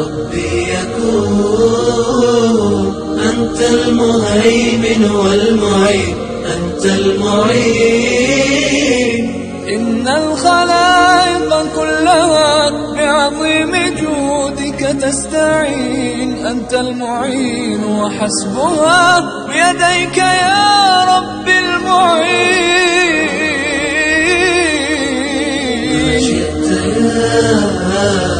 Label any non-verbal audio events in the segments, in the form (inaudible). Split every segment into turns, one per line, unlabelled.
ربي يكون أنت المهيمن والمعين أنت المعين. إن الخلائق كلها بعظيم جودك تستعين أنت المعين وحسبها بيديك يا رب المعين. شئت يا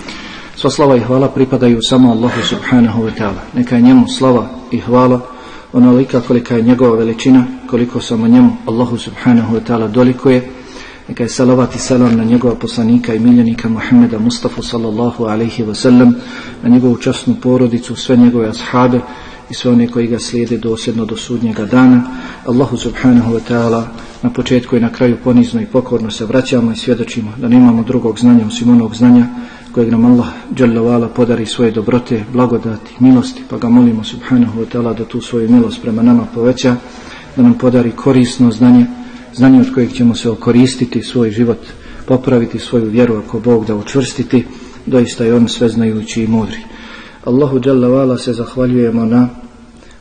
Sva slava i hvala pripadaju samo Allahu subhanahu wa ta'ala. Neka je njemu slava i hvala onolika kolika je njegova veličina, koliko samo njemu Allahu subhanahu wa ta'ala dolikuje. Neka je salavat i salam na njegova poslanika i miljenika Muhammeda Mustafa sallallahu alaihi wa sallam, na njegovu časnu porodicu, sve njegove ashabe i sve one koji ga slijede dosljedno do sudnjega dana. Allahu subhanahu wa ta'ala na početku i na kraju ponizno i pokorno se vraćamo i svjedočimo da nemamo drugog znanja osim onog znanja kojeg nam Allah dželle podari svoje dobrote, blagodati, milosti, pa ga molimo subhanahu wa ta'ala da tu svoju milost prema nama poveća, da nam podari korisno znanje, znanje od kojeg ćemo se okoristiti, svoj život popraviti, svoju vjeru ako Bog da učvrstiti, doista je on sveznajući i mudri. Allahu dželle se zahvaljujemo na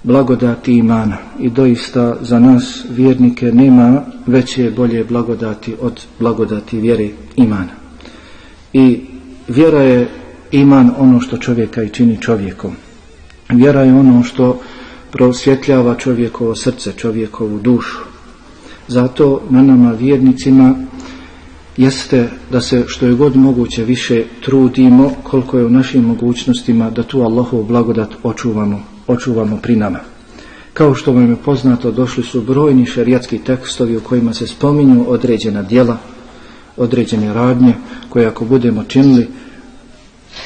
blagodati imana i doista za nas vjernike nema veće bolje blagodati od blagodati vjere imana. I vjera je iman ono što čovjeka i čini čovjekom. Vjera je ono što prosvjetljava čovjekovo srce, čovjekovu dušu. Zato na nama vjernicima jeste da se što je god moguće više trudimo koliko je u našim mogućnostima da tu Allahovu blagodat očuvamo, očuvamo pri nama. Kao što vam je poznato, došli su brojni šerijatski tekstovi u kojima se spominju određena dijela, određene radnje koje ako budemo činili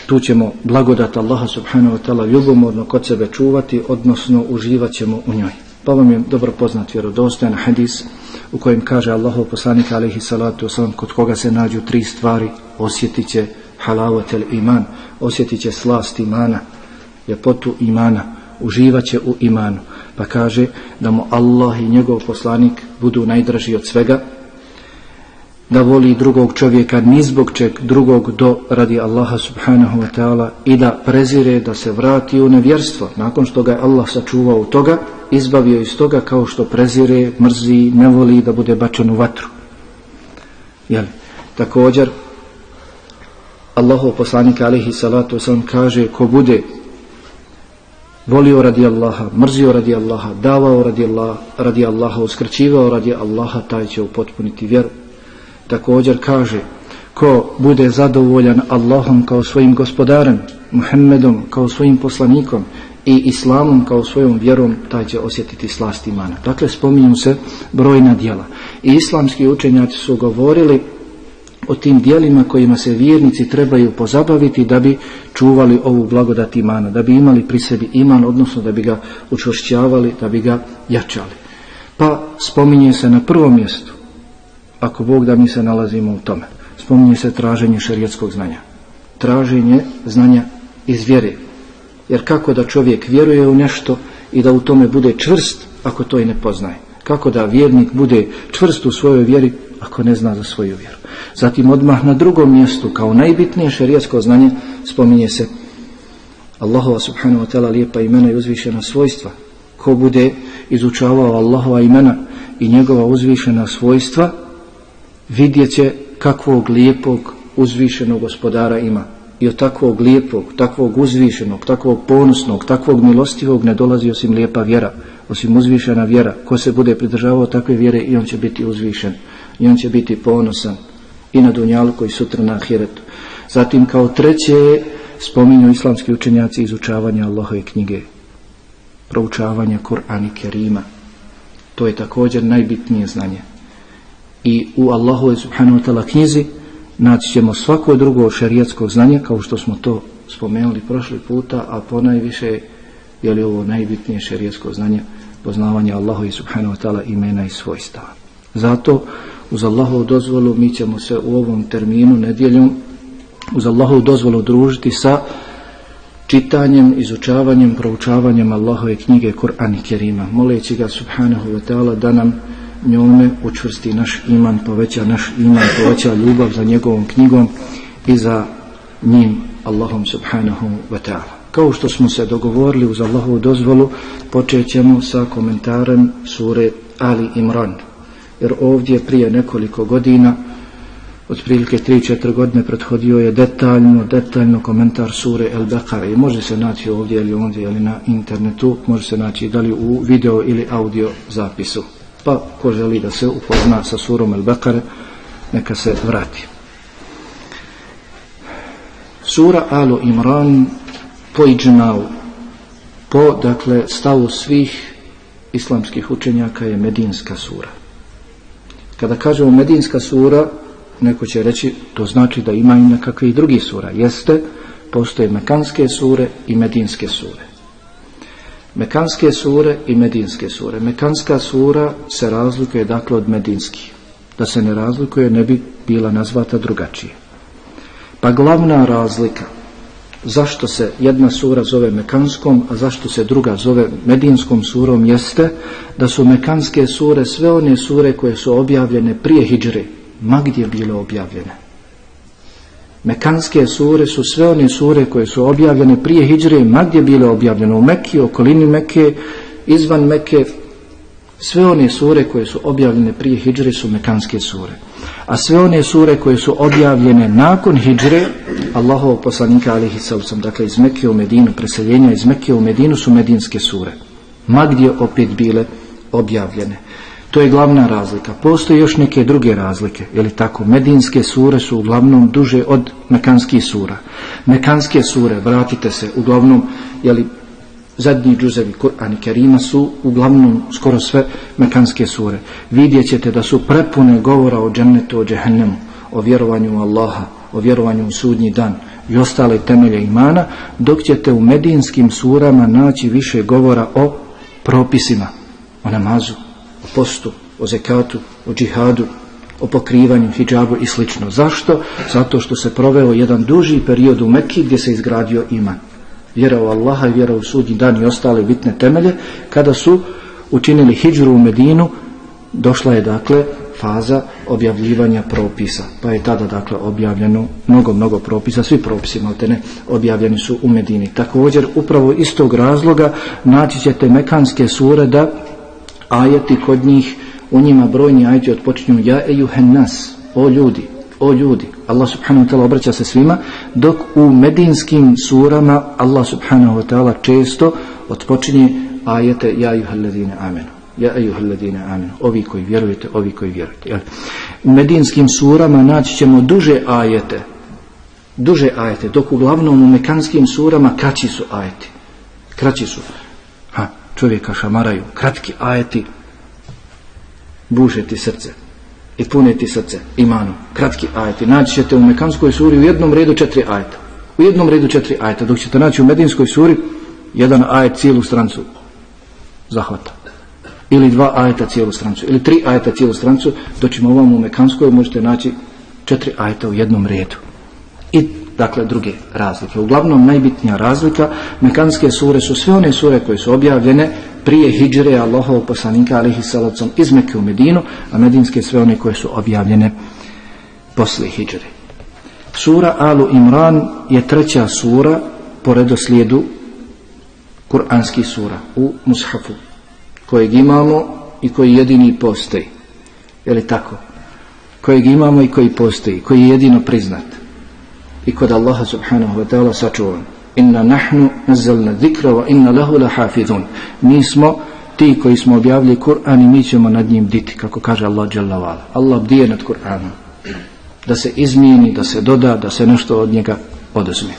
tu ćemo blagodat Allaha subhanahu wa ta'ala ljubomorno kod sebe čuvati odnosno uživat ćemo u njoj pa vam je dobro poznat vjerodostojan hadis u kojem kaže Allahu poslanik alaihi salatu wasalam kod koga se nađu tri stvari osjetit će halavatel iman osjetit će slast imana ljepotu imana uživat će u imanu. Pa kaže da mu Allah i njegov poslanik budu najdraži od svega da voli drugog čovjeka ni zbog čeg drugog do radi Allaha subhanahu wa ta'ala i da prezire da se vrati u nevjerstvo nakon što ga je Allah sačuvao u toga izbavio iz toga kao što prezire mrzi, ne voli da bude bačen u vatru Jel? također Allahov poslanika alihi salatu sam kaže ko bude volio radi Allaha, mrzio radi Allaha davao radi Allaha, radi Allaha uskrčivao radi Allaha taj će upotpuniti vjeru također kaže ko bude zadovoljan Allahom kao svojim gospodarem Muhammedom kao svojim poslanikom i Islamom kao svojom vjerom taj će osjetiti slast imana dakle spominju se brojna dijela i islamski učenjaci su govorili o tim dijelima kojima se vjernici trebaju pozabaviti da bi čuvali ovu blagodat imana da bi imali pri sebi iman odnosno da bi ga učvršćavali da bi ga jačali pa spominje se na prvom mjestu ako Bog da mi se nalazimo u tome. Spominje se traženje šerijetskog znanja. Traženje znanja iz vjere. Jer kako da čovjek vjeruje u nešto i da u tome bude čvrst ako to i ne poznaje. Kako da vjernik bude čvrst u svojoj vjeri ako ne zna za svoju vjeru. Zatim odmah na drugom mjestu kao najbitnije šerijatsko znanje spominje se Allahova subhanahu wa ta'ala lijepa imena i uzvišena svojstva. Ko bude izučavao Allahova imena i njegova uzvišena svojstva, vidjet će kakvog lijepog uzvišenog gospodara ima. I od takvog lijepog, takvog uzvišenog, takvog ponosnog, takvog milostivog ne dolazi osim lijepa vjera, osim uzvišena vjera. Ko se bude pridržavao takve vjere i on će biti uzvišen. I on će biti ponosan i na dunjalku i sutra na ahiretu. Zatim kao treće spominju islamski učenjaci izučavanje Allahove knjige, proučavanje Kur'ana i Kerima. To je također najbitnije znanje. I u Allahove subhanahu wa ta'ala knjizi naći ćemo svako drugo šarijatskog znanja kao što smo to spomenuli prošli puta, a ponajviše je li ovo najbitnije šarijatsko znanje, poznavanje i subhanahu wa ta'ala imena i svojstava. Zato, uz Allahovu dozvolu, mi ćemo se u ovom terminu, nedjeljom, uz Allahovu dozvolu družiti sa čitanjem, izučavanjem, proučavanjem Allahove knjige Kur'an i Kerima, moleći ga subhanahu wa ta'ala da nam njome učvrsti naš iman, poveća naš iman, poveća ljubav za njegovom knjigom i za njim Allahom subhanahu wa ta'ala. Kao što smo se dogovorili uz Allahovu dozvolu, počet ćemo sa komentarem sure Ali Imran. Jer ovdje prije nekoliko godina otprilike 3-4 godine prethodio je detaljno, detaljno komentar sure El Bekare i može se naći ovdje ili ondje ili na internetu, može se naći da li u video ili audio zapisu. Pa ko želi da se upozna sa surom El Bekare, neka se vrati. Sura Alo Imran po iđmavu, po dakle stavu svih islamskih učenjaka je Medinska sura. Kada kažemo Medinska sura, neko će reći to znači da ima i nekakve i drugi sura jeste postoje mekanske sure i medinske sure mekanske sure i medinske sure. Mekanska sura se razlikuje dakle od medinskih. Da se ne razlikuje ne bi bila nazvata drugačije. Pa glavna razlika zašto se jedna sura zove mekanskom a zašto se druga zove medinskom surom jeste da su mekanske sure sve one sure koje su objavljene prije Hidžre, ma gdje bile objavljene. Mekanske sure su sve one sure koje su objavljene prije Hidžre, ma gdje bile objavljene u Mekki, okolini Mekke, izvan Mekke, sve one sure koje su objavljene prije Hidžre su mekanske sure. A sve one sure koje su objavljene nakon Hidžre, Allahov poslanika alihi sallam, dakle iz Mekke u Medinu, preseljenja iz Mekke u Medinu su medinske sure. Ma gdje opet bile objavljene. To je glavna razlika. Postoje još neke druge razlike. Je li tako? Medinske sure su uglavnom duže od mekanskih sura. Mekanske sure, vratite se, uglavnom, je li zadnji džuzevi Kur'an i Kerima su uglavnom skoro sve mekanske sure. Vidjet ćete da su prepune govora o džennetu, o džehennemu, o vjerovanju u Allaha, o vjerovanju u sudnji dan i ostale temelje imana, dok ćete u medinskim surama naći više govora o propisima, o namazu, postu, o zekatu, o džihadu, o pokrivanju, hijabu i slično. Zašto? Zato što se proveo jedan duži period u Mekki gdje se izgradio iman. Vjera u Allaha i vjera u sudnji dan i ostale bitne temelje. Kada su učinili hijđru u Medinu, došla je dakle faza objavljivanja propisa. Pa je tada dakle objavljeno mnogo, mnogo propisa. Svi propisi maltene objavljeni su u Medini. Također, upravo iz tog razloga naći ćete mekanske sure da ajeti kod njih, u njima brojni ajeti odpočinju ja ejuhen nas, o ljudi, o ljudi. Allah subhanahu wa ta'ala obraća se svima, dok u medinskim surama Allah subhanahu wa ta'ala često odpočinje ajete ja ejuhel ladine amenu. Ja ejuhel ladine amenu. Ovi koji vjerujete, ovi koji vjerujete. Jel? U medinskim surama naći ćemo duže ajete, duže ajete, dok uglavnom u mekanskim surama kraći su ajeti. Kraći su čovjeka šamaraju, kratki ajeti, bužeti srce i pune ti srce imanom, kratki ajeti. Naći ćete u Mekanskoj suri u jednom redu četiri ajeta. U jednom redu četiri ajeta, dok ćete naći u Medinskoj suri jedan ajet cijelu strancu zahvata. Ili dva ajeta cijelu strancu, ili tri ajeta cijelu strancu, doćemo ovom u Mekanskoj možete naći četiri ajeta u jednom redu. I dakle druge razlike. Uglavnom najbitnija razlika mekanske sure su sve one sure koje su objavljene prije hijđre Allahov poslanika alihi salacom iz Mekke u Medinu, a medinske sve one koje su objavljene posle hijđre. Sura Alu Imran je treća sura po redoslijedu kuranskih sura u Mushafu kojeg imamo i koji jedini postoji. Je li tako? Kojeg imamo i koji postoji, koji je jedino priznat. I kod Allaha subhanahu wa ta'ala sačuvan. Inna nahnu nazzalna dhikra wa inna lahu la hafidhun. Mi smo ti koji smo objavili Kur'an i mi ćemo nad njim diti, kako kaže Allah Jalla Vala. Allah bdije nad Kur'anom. Da se izmijeni, da se doda, da se nešto od njega oduzme.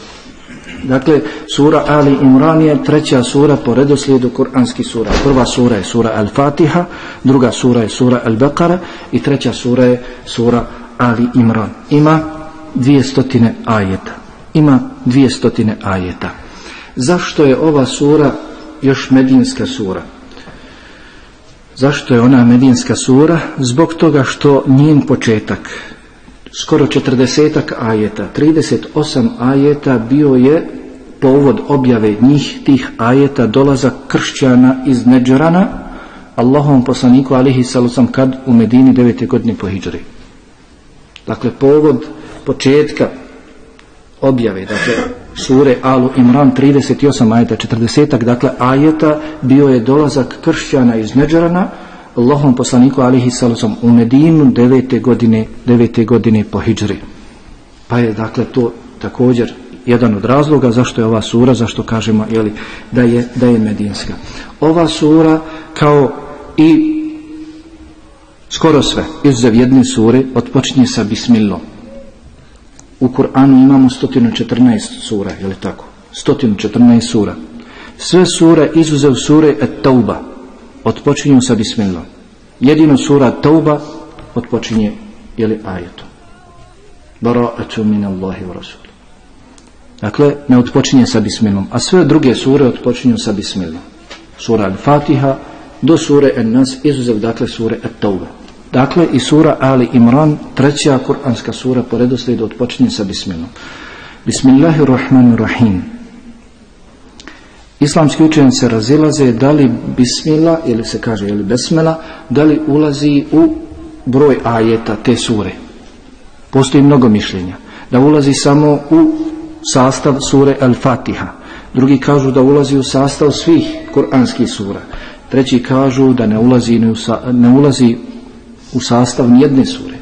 Dakle, sura Ali Imran je treća sura po redoslijedu kuranskih sura. Prva sura je sura Al-Fatiha, druga sura je sura Al-Baqara i treća sura je sura Ali Imran. Ima dvije stotine ajeta. Ima dvije stotine ajeta. Zašto je ova sura još medinska sura? Zašto je ona medinska sura? Zbog toga što njen početak, skoro 40 ajeta, 38 ajeta bio je povod objave njih tih ajeta dolaza kršćana iz Neđerana Allahom poslaniku alihi salusam kad u Medini 9. godine po hijđari. Dakle, povod početka objave, dakle, sure Alu Imran 38 ajeta 40 dakle ajeta bio je dolazak kršćana iz Neđerana Allahom poslaniku alihi salusom u Medinu devete godine, devete godine po Hidžri. Pa je dakle to također jedan od razloga zašto je ova sura, zašto kažemo jeli, da, je, da je medinska. Ova sura kao i skoro sve, izuzev jedne sure, otpočinje sa bismillom. U Kur'anu imamo 114 sura, je li tako? 114 sura. Sve sure izuzev sure At-Tauba odpočinju sa bismillah. Jedino sura At-Tauba odpočinje li ajetom. Bara'atu min Allahi wa Rasul. Dakle, ne odpočinje sa bismillom. A sve druge sure odpočinju sa bismillom. Sura Al-Fatiha do sure An-Nas izuzev dakle sure At-Tauba. Dakle, i sura Ali Imran, treća kuranska sura po redoslijedu odpočinje sa bismilom. Bismillahirrahmanirrahim. Islamski učenjaci se razilaze da li bismila ili se kaže ili besmela, da li ulazi u broj ajeta te sure. Postoji mnogo mišljenja. Da ulazi samo u sastav sure Al-Fatiha. Drugi kažu da ulazi u sastav svih kuranskih sura. Treći kažu da ne ulazi, ne ulazi u sastav nijedne sure.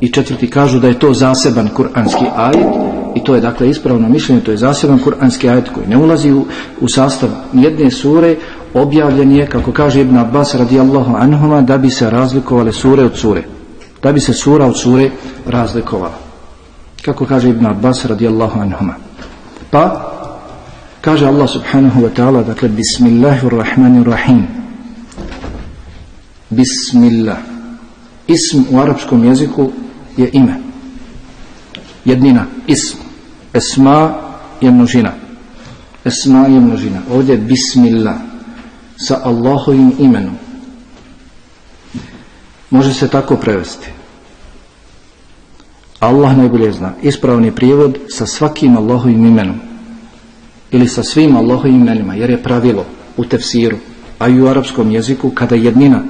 I četvrti kažu da je to zaseban kuranski ajet i to je dakle ispravno mišljenje, to je zaseban kuranski ajet koji ne ulazi u, u sastav jedne sure, objavljen je, kako kaže Ibn Abbas radijallahu anhuma, da bi se razlikovale sure od sure. Da bi se sura od sure razlikovala. Kako kaže Ibn Abbas radijallahu anhuma. Pa, kaže Allah subhanahu wa ta'ala, dakle, Bismillahirrahmanirrahim. Bismillah. Ism u arapskom jeziku je ime. Jednina, ism. Esma je množina. Esma je množina. Ovdje Bismillah sa Allahovim imenom. Može se tako prevesti. Allah najbolje zna. Ispravni prijevod sa svakim Allahovim imenom. Ili sa svim Allahovim imenima. Jer je pravilo u tefsiru. A i u arapskom jeziku kada jednina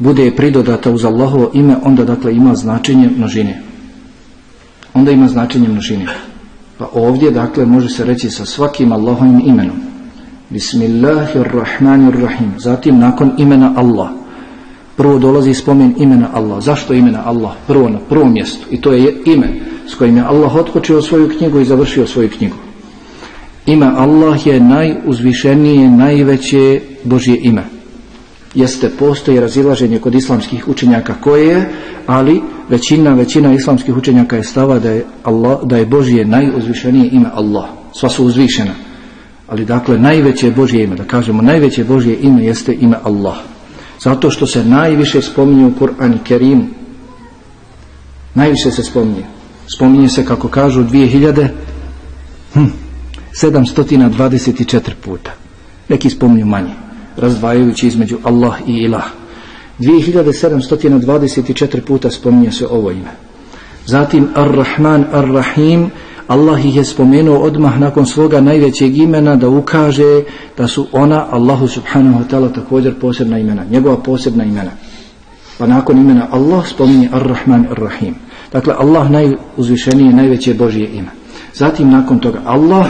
bude pridodata uz Allahovo ime, onda dakle ima značenje množine onda ima značenje množine. Pa ovdje, dakle, može se reći sa svakim Allahovim imenom. Bismillahirrahmanirrahim. Zatim, nakon imena Allah. Prvo dolazi spomen imena Allah. Zašto imena Allah? Prvo na prvom mjestu. I to je ime s kojim je Allah otkočio svoju knjigu i završio svoju knjigu. Ime Allah je najuzvišenije, najveće Božje ime jeste postoji razilaženje kod islamskih učenjaka koje je, ali većina većina islamskih učenjaka je stava da je Allah da je Božje najuzvišenije ime Allah. Sva su uzvišena. Ali dakle najveće Božje ime, da kažemo najveće Božje ime jeste ime Allah. Zato što se najviše spominje u Kur'an Kerim. Najviše se spominje. Spominje se kako kažu 2000 hm, 724 puta. Neki spominju manje razdvajajući između Allah i Ilah. 2724 puta spominje se ovo ime. Zatim Ar-Rahman, Ar-Rahim, Allah ih je spomenuo odmah nakon svoga najvećeg imena da ukaže da su ona Allahu subhanahu wa ta'ala također posebna imena, njegova posebna imena. Pa nakon imena Allah spominje Ar-Rahman, Ar-Rahim. Dakle, Allah najuzvišenije, najveće Božije ime. Zatim nakon toga Allah,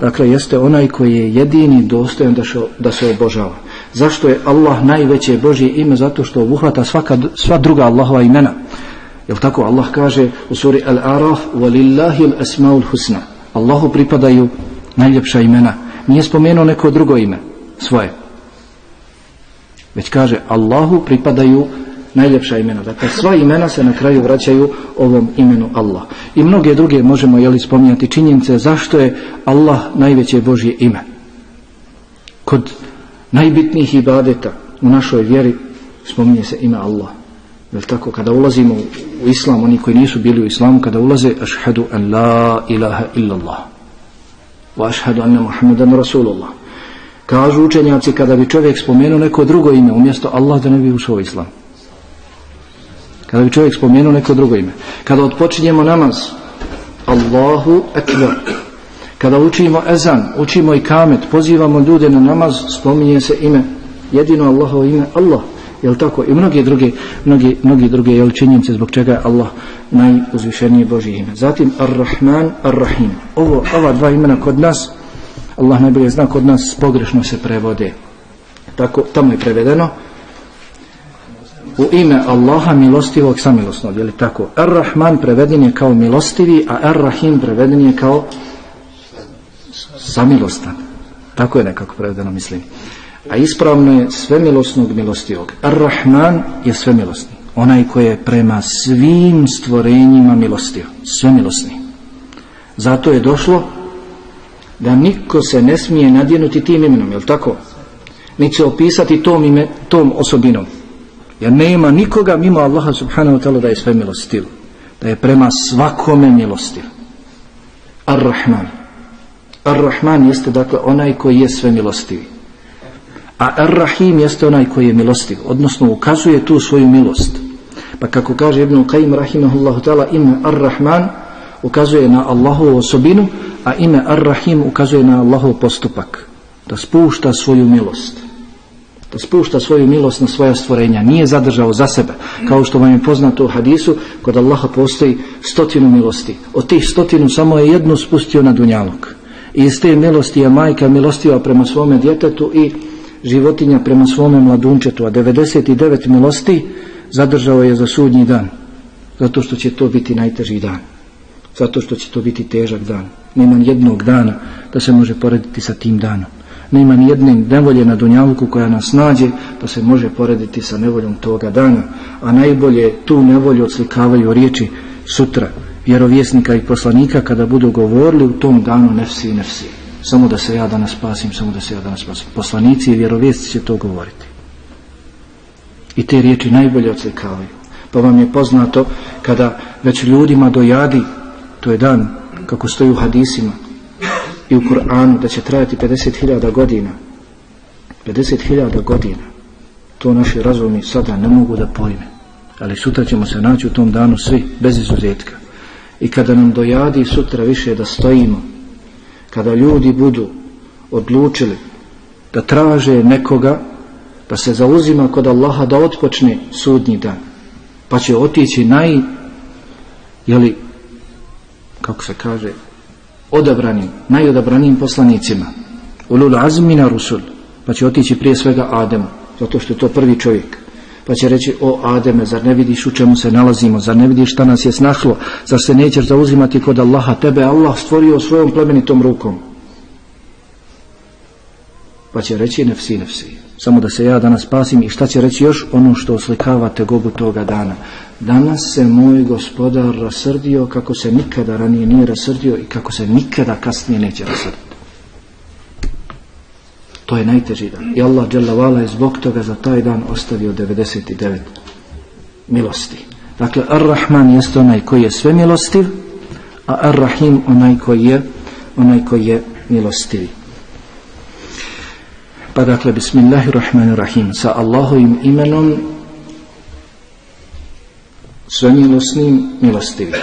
dakle, jeste onaj koji je jedini dostojan da, šo, da se obožava Zašto je Allah najveće Božje ime? Zato što obuhvata svaka, sva druga Allahova imena. Jel tako Allah kaže u suri Al-Araf وَلِلَّهِ الْأَسْمَاءُ الْحُسْنَ Allahu pripadaju najljepša imena. Nije spomenuo neko drugo ime svoje. Već kaže Allahu pripadaju najljepša imena. Dakle, sva imena se na kraju vraćaju ovom imenu Allah. I mnoge druge možemo jeli spominjati činjenice zašto je Allah najveće Božje ime. Kod najbitnijih ibadeta u našoj vjeri spominje se ime Allah. Jel tako, kada ulazimo u islam, oni koji nisu bili u islamu, kada ulaze, ašhadu an la ilaha illallah. Wa ašhadu anna muhammedan Rasulullah. Kažu učenjaci, kada bi čovjek spomenuo neko drugo ime, umjesto Allah da ne bi ušao u islam. Kada bi čovjek spomenuo neko drugo ime. Kada odpočinjemo namaz, Allahu akbar. Kada učimo ezan, učimo i kamet, pozivamo ljude na namaz, spominje se ime, jedino Allahovo ime, Allah jel tako? I mnogi druge mnogi mnogi druge jel činjenice zbog čega je Allah najuzvišenije Božji ime. Zatim Ar-Rahman Ar-Rahim. Ovo ova dva imena kod nas Allah najbolje zna kod nas pogrešno se prevode. Tako tamo je prevedeno u ime Allaha milostivog samilosnog je li tako? Ar-Rahman preveden je kao milostivi a Ar-Rahim preveden je kao samilostan tako je nekako prevedeno mislim A ispravno je svemilosnog milostivog. Ar-Rahman je svemilosni. Onaj koji je prema svim stvorenjima milostiv. Svemilosni. Zato je došlo da niko se ne smije nadjenuti tim imenom. Je tako? Niti se opisati tom, ime, tom osobinom. Jer nema nikoga mimo Allaha subhanahu wa ta'ala da je svemilostiv. Da je prema svakome milostiv. Ar-Rahman. Ar-Rahman jeste dakle onaj koji je sve milostivi. A Ar-Rahim jeste onaj koji je milostiv, odnosno ukazuje tu svoju milost. Pa kako kaže Ibn Qayyim rahimahullahu ta'ala ime Ar-Rahman ukazuje na Allahovu osobinu, a ime Ar-Rahim ukazuje na Allahov postupak. Da spušta svoju milost. Da spušta svoju milost na svoja stvorenja. Nije zadržao za sebe. Kao što vam je poznato u hadisu, kod Allaha postoji stotinu milosti. Od tih stotinu samo je jednu spustio na dunjalog. I iz te milosti je majka milostiva prema svome djetetu i životinja prema svome mladunčetu, a 99 milosti zadržao je za sudnji dan. Zato što će to biti najteži dan. Zato što će to biti težak dan. Nema jednog dana da se može porediti sa tim danom. Nema ni jedne nevolje na dunjavku koja nas nađe da se može porediti sa nevoljom toga dana. A najbolje tu nevolju odslikavaju riječi sutra vjerovjesnika i poslanika kada budu govorili u tom danu nefsi i nefsi samo da se ja danas spasim, samo da se ja danas spasim. Poslanici i vjerovjesci će to govoriti. I te riječi najbolje odslikavaju. Pa vam je poznato kada već ljudima dojadi, to je dan kako stoji u hadisima i u Kur'anu, da će trajati 50.000 godina. 50.000 godina. To naši razumi sada ne mogu da pojme. Ali sutra ćemo se naći u tom danu svi, bez izuzetka. I kada nam dojadi sutra više da stojimo kada ljudi budu odlučili da traže nekoga da se zauzima kod Allaha da otpočne sudnji dan pa će otići naj jeli kako se kaže odabranim, najodabranim poslanicima. Ulul azmina rusul pa će otići prije svega Ademu zato što je to prvi čovjek pa će reći o Ademe zar ne vidiš u čemu se nalazimo? Zar ne vidiš šta nas je snašlo? Zar se nećeš zauzimati kod Allaha tebe? Allah stvorio svojom plemenitom rukom. Pa će reći nefsi nefsi samo da se ja danas spasim i šta će reći još ono što oslikava tegobu toga dana. Danas se moj gospodar rasrdio kako se nikada ranije nije rasrdio i kako se nikada kasnije neće rasrditi. To je najteži dan. I Allah dželavala je zbog toga za taj dan ostavio 99 milosti. Dakle, Ar-Rahman jeste onaj koji je sve milostiv, a Ar-Rahim onaj koji je onaj koji je milostivi. Pa dakle, Bismillahirrahmanirrahim, sa Allahovim imenom sve milostnim milostivim.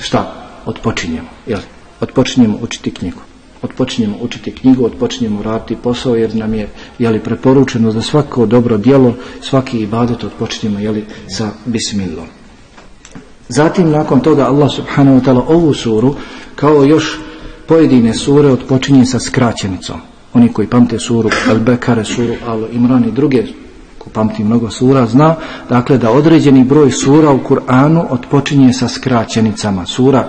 šta? Odpočinjemo, jel? Odpočinjemo učiti knjigu. Odpočinjemo učiti knjigu, odpočinjemo raditi posao jer nam je jeli, preporučeno za svako dobro djelo, svaki ibadet odpočinjemo jeli, sa bismillom. Zatim nakon toga Allah subhanahu wa ta'ala ovu suru kao još pojedine sure odpočinje sa skraćenicom. Oni koji pamte suru Al-Bekare, suru Al-Imran i druge ko pamti mnogo sura zna dakle da određeni broj sura u Kur'anu odpočinje sa skraćenicama. Sura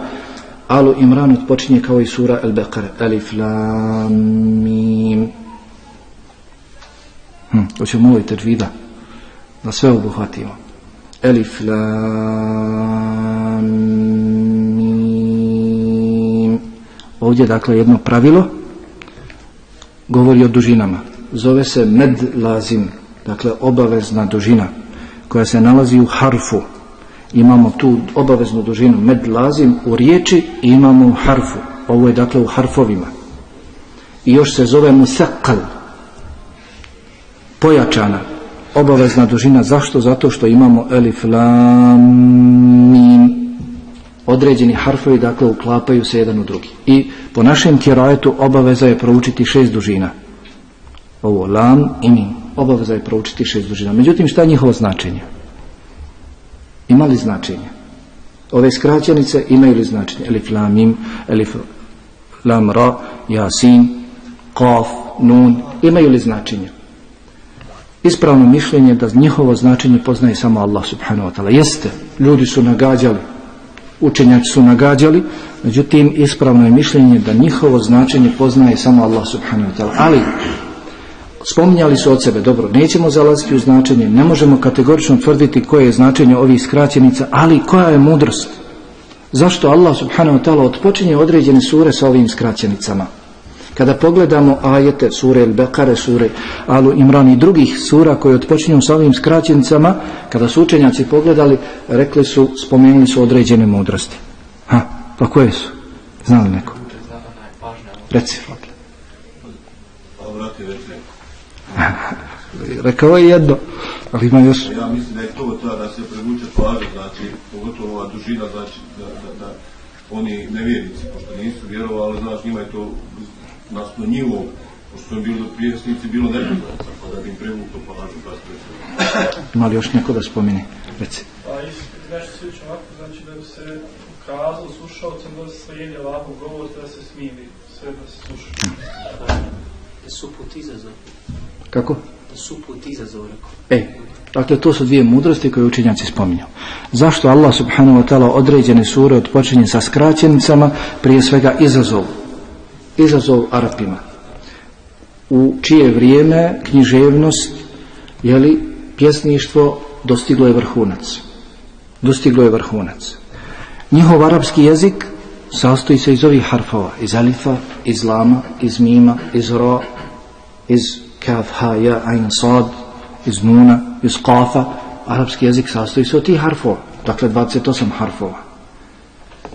Alu Imran počinje kao i sura Al-Bekare. Alif Lam Mim. Hm, hoćemo ovaj teđvida da sve obuhvatimo. Alif Lam Mim. Ovdje dakle jedno pravilo govori o dužinama. Zove se med lazim, dakle obavezna dužina koja se nalazi u harfu. Imamo tu obaveznu dužinu med lazim u riječi i imamo u harfu. Ovo je dakle u harfovima. I još se zove musakal. Pojačana obavezna dužina. Zašto? Zato što imamo elif lam mim određeni harfovi dakle uklapaju se jedan u drugi i po našem kirajetu obaveza je proučiti šest dužina ovo lam i mim obaveza je proučiti šest dužina međutim šta je njihovo značenje ima li značenje. Ove skraćenice imaju li značenje? Elif lam im, elif lam ra jasin qaf nun imaju li značenje? Ispravno mišljenje da njihovo značenje poznaje samo Allah subhanahu wa ta'ala. Jeste ljudi su nagađali učenjaci su nagađali, međutim ispravno je mišljenje da njihovo značenje poznaje samo Allah subhanahu wa ta'ala. Ali spominjali su od sebe, dobro, nećemo zalaziti u značenje, ne možemo kategorično tvrditi koje je značenje ovih skraćenica, ali koja je mudrost? Zašto Allah subhanahu wa ta'ala otpočinje određene sure sa ovim skraćenicama? Kada pogledamo ajete sure El Bekare, sure Alu Imran i drugih sura koje otpočinju sa ovim skraćenicama, kada su učenjaci pogledali, rekli su, spomenuli su određene mudrosti. Ha, pa koje su? Znali neko? Reci, (laughs) Rekao je jedno, ali ima još...
Ja mislim da je to ta da se prevuče pažnja, znači, pogotovo ova dužina, znači, da, da, da oni nevjernici, pošto nisu vjerovali, znači, njima je to nasto njivo, pošto je bilo prijesnici, bilo nepoznato, tako da bi im prevuklo pažnju kasnije. (coughs)
Ima li još neko da spomeni? Reci.
Pa isto nešto slično ovako, znači da bi se kazalo slušalcem da se slijedi ovako govor, da se smiri, sve da se sluša.
Da su put izazov.
Kako?
Da su put izazov.
E, dakle, to su dvije mudrosti koje učenjaci spominju. Zašto Allah subhanahu wa ta'ala određene sure odpočinje sa skraćenicama, prije svega izazov. Izazov Arapima. U čije vrijeme književnost, jeli, pjesništvo dostiglo je vrhunac. Dostiglo je vrhunac. Njihov arapski jezik sastoji se iz ovih harfova, iz alifa, iz lama, iz mima, iz ro, iz kaf, ha, ja, ain, sad, iz nuna, iz kafa. Arapski jezik sastoji se od tih harfova, dakle 28 harfova.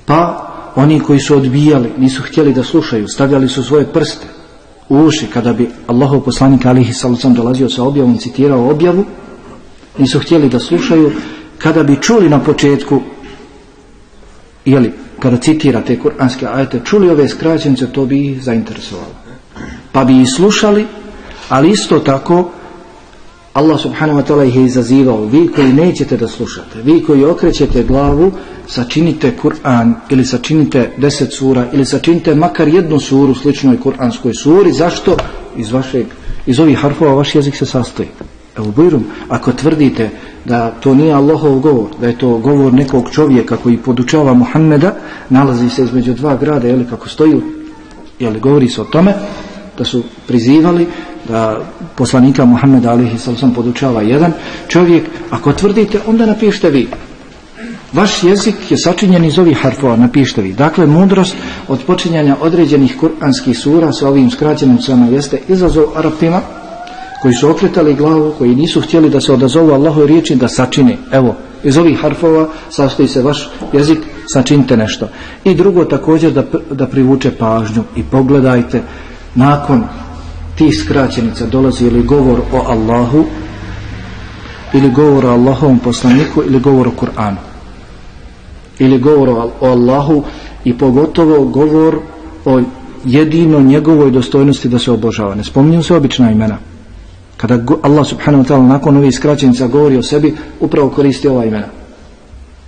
Pa oni koji su odbijali, nisu htjeli da slušaju, stavljali su svoje prste u uši kada bi Allahov poslanik alihi sallam dolazio sa objavom, citirao objavu, nisu htjeli da slušaju, kada bi čuli na početku, jeli, kada citirate kuranske ajete, čuli ove skraćenice, to bi ih zainteresovalo. Pa bi ih slušali, ali isto tako, Allah subhanahu wa ta'ala ih je izazivao, vi koji nećete da slušate, vi koji okrećete glavu, sačinite Kur'an ili sačinite deset sura ili sačinite makar jednu suru sličnoj kur'anskoj suri, zašto? Iz vašeg, iz ovih harfova vaš jezik se sastoji. Evo bujrum, ako tvrdite da to nije Allahov govor, da je to govor nekog čovjeka koji podučava Muhammeda, nalazi se između dva grada, jeli kako stoji, jeli govori se o tome, da su prizivali da poslanika Muhammeda alihi sallam podučava jedan čovjek, ako tvrdite, onda napišite vi. Vaš jezik je sačinjen iz ovih harfova, napišite vi. Dakle, mudrost od počinjanja određenih kuranskih sura sa ovim skraćenim sama jeste izazov Arapima, koji su okretali glavu, koji nisu htjeli da se odazovu Allahoj riječi da sačini. Evo, iz ovih harfova sastoji se vaš jezik, sačinite nešto. I drugo također da, da privuče pažnju i pogledajte nakon tih skraćenica dolazi ili govor o Allahu ili govor o Allahovom poslaniku ili govor o Kur'anu. ili govor o Allahu i pogotovo govor o jedino njegovoj dostojnosti da se obožava. Ne spominju se obična imena. Kada Allah subhanahu wa ta'ala nakon ovih skraćenica govori o sebi, upravo koristi ova imena.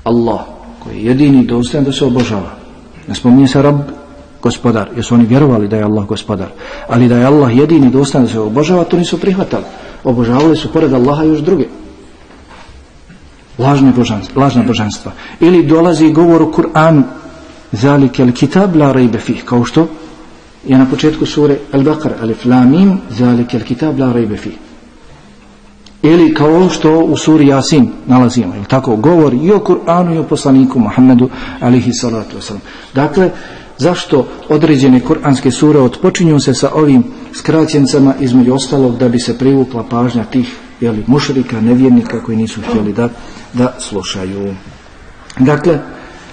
Allah, koji je jedini dostojan da se obožava. Ne spominje se Rab, gospodar, jer su oni vjerovali da je Allah gospodar. Ali da je Allah jedini dostan da se obožava, to nisu prihvatali. Obožavali su pored Allaha još druge. Lažne božanstva, lažna božanstva. Ili dolazi govor u Kur'anu Zalike al kitab la rejbe fih, kao što je na početku sure Al-Baqara, Alif Lamim, Zalike al kitab la rejbe fih. Ili kao što u suri Jasin nalazimo, ili tako, govor i o Kur'anu i o poslaniku Muhammedu, alihi salatu wasalam. Dakle, zašto određene kur'anske sure otpočinju se sa ovim skraćencama između ostalog da bi se privukla pažnja tih jeli, mušrika, nevjernika koji nisu htjeli da, da slušaju. Dakle,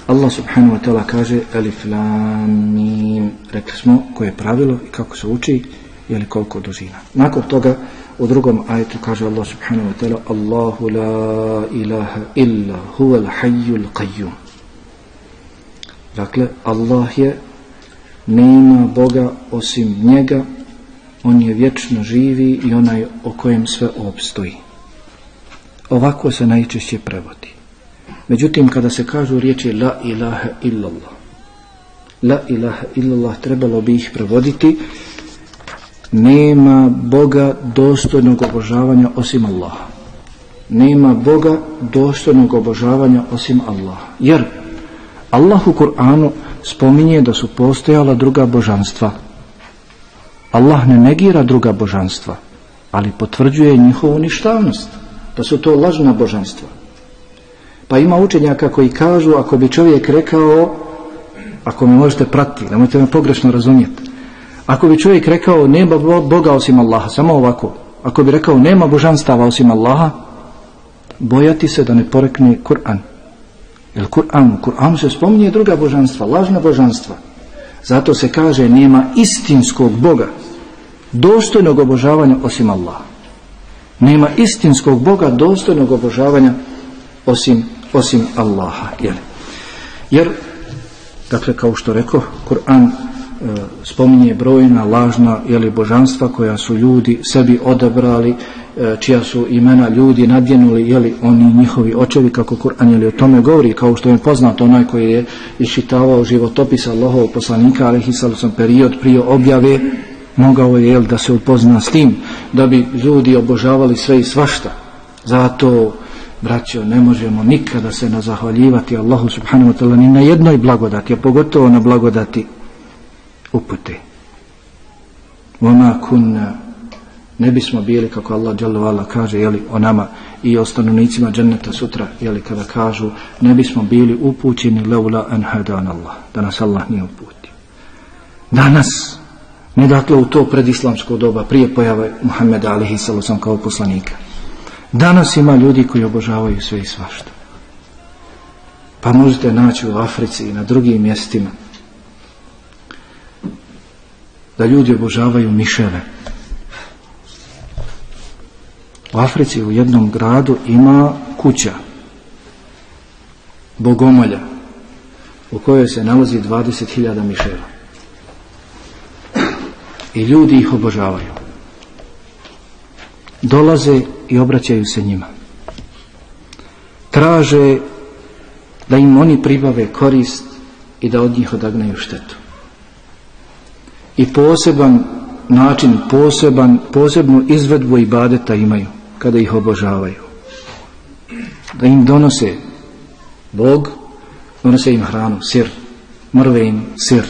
Allah subhanahu wa ta'ala kaže Alif Lam Mim rekli smo koje je pravilo i kako se uči ili koliko dužina. Nakon toga u drugom ajetu kaže Allah subhanahu wa ta'ala Allahu la ilaha illa huval hayyul qayyum Dakle, Allah je nema Boga osim njega on je vječno živi i onaj o kojem sve opstoji. Ovako se najčešće prevodi. Međutim, kada se kažu riječi la ilaha illallah, la ilaha illallah trebalo bi ih prevoditi nema Boga dostojnog obožavanja osim Allaha. Nema Boga dostojnog obožavanja osim Allaha. Jer Allah u Kur'anu spominje da su postojala druga božanstva. Allah ne negira druga božanstva, ali potvrđuje njihovu ništavnost. Da su to lažna božanstva. Pa ima učenjaka koji kažu ako bi čovjek rekao ako me možete pratiti, nemojte me pogrešno razumjeti. Ako bi čovjek rekao nema Boga osim Allaha, samo ovako. Ako bi rekao nema božanstava osim Allaha, bojati se da ne porekne Kur'an. Jer Kur'an, Kur'an se spominje druga božanstva, lažna božanstva. Zato se kaže nema istinskog Boga, dostojnog obožavanja osim Allaha. Nema istinskog Boga dostojnog obožavanja osim, osim Allaha. Jel? Jer, dakle, kao što rekao, Kur'an E, spominje brojna lažna jeli, božanstva koja su ljudi sebi odabrali, e, čija su imena ljudi nadjenuli, jeli, oni njihovi očevi, kako Kur'an jeli, o tome govori, kao što je poznato onaj koji je iščitavao životopis Allahovog poslanika, ali period prije objave, mogao je jel, da se upozna s tim, da bi ljudi obožavali sve i svašta. Zato, braćo, ne možemo nikada se nazahvaljivati Allahu subhanahu wa ta'ala ni na jednoj blagodati, a pogotovo na blagodati upute. Vama kunna ne bismo bili, kako Allah dželle kaže, jeli, o nama i o stanovnicima dženneta sutra, jeli, kada kažu, ne bismo bili upućeni leula an hadan Allah, da nas Allah nije uputio. Danas, ne dakle u to predislamsko doba, prije pojave Muhameda alihi sallam kao poslanika. Danas ima ljudi koji obožavaju sve i svašta. Pa možete naći u Africi i na drugim mjestima da ljudi obožavaju miševe. U Africi u jednom gradu ima kuća bogomolja u kojoj se nalazi 20.000 miševa. I ljudi ih obožavaju. Dolaze i obraćaju se njima. Traže da im oni pribave korist i da od njih odagnaju štetu. I poseban način, poseban, posebnu izvedbu ibadeta imaju kada ih obožavaju. Da im donose Bog, donose im hranu, sir, mrve im sir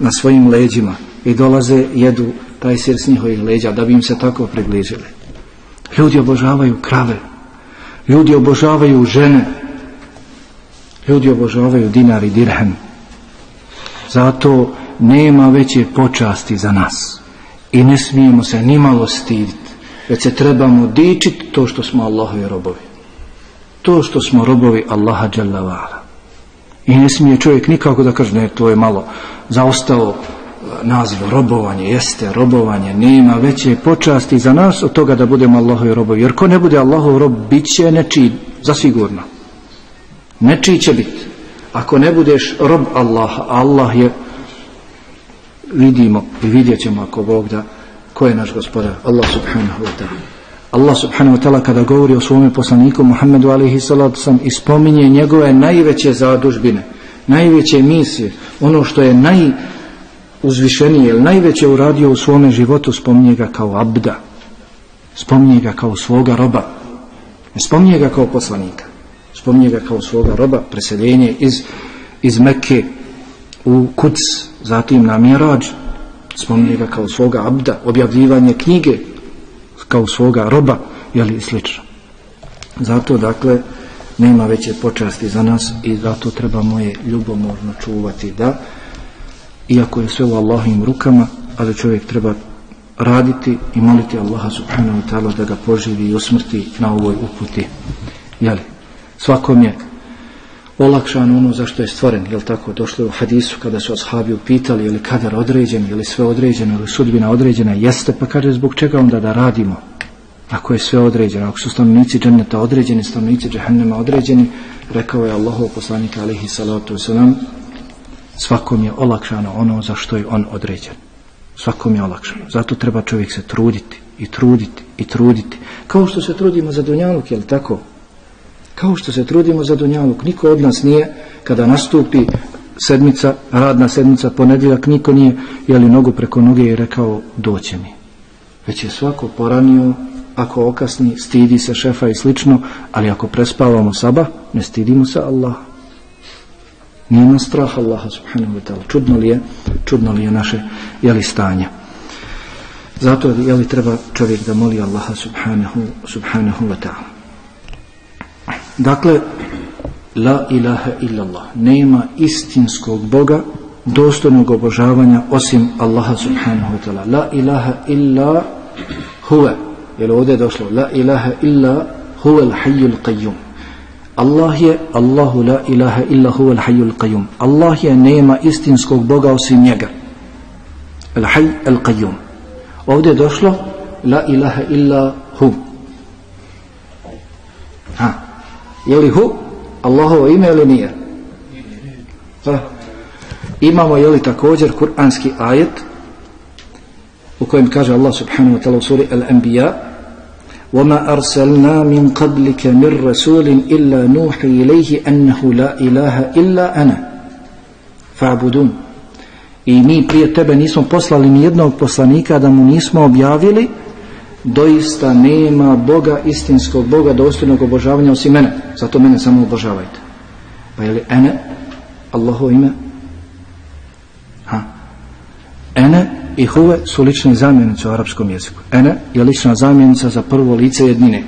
na svojim leđima i dolaze, jedu taj sir s njihovih leđa da bi im se tako približili. Ljudi obožavaju krave, ljudi obožavaju žene, ljudi obožavaju dinar i dirhem. Zato nema veće počasti za nas i ne smijemo se nimalo stiditi, već se trebamo dičiti to što smo Allahovi robovi. To što smo robovi Allaha dželavala. I ne smije čovjek nikako da kaže, ne, to je malo zaostao e, naziv robovanje, jeste robovanje, nema veće počasti za nas od toga da budemo Allahovi robovi. Jer ko ne bude Allahov rob, bit će nečiji, zasigurno. Nečiji će biti. ako ne budeš rob Allaha, Allah je vidimo i vidjet ćemo ako Bog da ko je naš gospodar, Allah subhanahu wa ta'ala. Allah subhanahu wa ta'ala kada govori o svome poslaniku Muhammedu alihi salatu sam i spominje njegove najveće zadužbine, najveće misije, ono što je najuzvišenije ili najveće uradio u svome životu, spominje ga kao abda, spominje ga kao svoga roba, ne spominje ga kao poslanika, spominje ga kao svoga roba, preseljenje iz, iz Mekke u Kuc, zatim na Mirađ, spomni ga kao svoga abda, objavljivanje knjige kao svoga roba, jeli slično. Zato, dakle, nema veće počasti za nas i zato trebamo je ljubomorno čuvati da, iako je sve u Allahovim rukama, ali čovjek treba raditi i moliti Allaha subhanahu wa ta'ala da ga poživi i usmrti na ovoj uputi. Jeli, svakom je olakšano ono za što je stvoren, jel tako, došlo je u hadisu kada su ashabi upitali je li kadar određen, je li sve određeno, ili sudbina određena, jeste, pa kaže zbog čega onda da radimo, ako je sve određeno, ako su stanovnici dženneta određeni, stanovnici džahennema određeni, rekao je Allahov poslanik alihi salatu wasalam, svakom je olakšano ono za što je on određen. Svakom je olakšano. Zato treba čovjek se truditi i truditi i truditi. Kao što se trudimo za dunjaluk, je tako? Kao što se trudimo za dunjaluk niko od nas nije kada nastupi sedmica, radna sedmica ponedjeljak, niko nije jeli nogu preko noge i rekao doće mi. Već je svako poranio ako okasni, stidi se šefa i slično, ali ako prespavamo saba, ne stidimo se Allah nas strah Allaha subhanahu wa ta'ala. Čudno li je čudno li je naše jeli stanje? Zato jeli treba čovjek da moli Allaha subhanahu, subhanahu wa ta'ala. Dakle, la ilaha illallah. Nema istinskog Boga dostojnog obožavanja osim Allaha subhanahu wa ta'ala. La ilaha illa huve. Jer ovdje je došlo. La ilaha illa huve l-hayyul qayyum. Allah je, Allahu la ilaha illa huve l-hayyul qayyum. Allah je, nema istinskog Boga osim njega. Al-hayy Qayyum. Ovdje je došlo. La ilaha illa hu. Ha Je li hu Allahovo ime ili nije? Ha. Imamo je li također kuranski ajet u kojem kaže Allah subhanahu wa ta'ala u suri Al-Anbiya وَمَا أَرْسَلْنَا مِنْ قَبْلِكَ مِنْ رَسُولٍ إِلَّا نُوحِي إِلَيْهِ أَنَّهُ لَا إِلَهَ إِلَّا أَنَا فَعْبُدُونَ I mi prije tebe nismo poslali ni jednog poslanika da mu nismo objavili doista nema Boga, istinskog Boga, dostojnog obožavanja osim mene. Zato mene samo obožavajte. Pa je li ene, Allaho ime? Ha. Ene i huve su lične zamjenice u arapskom jeziku. Ene je lična zamjenica za prvo lice jednine.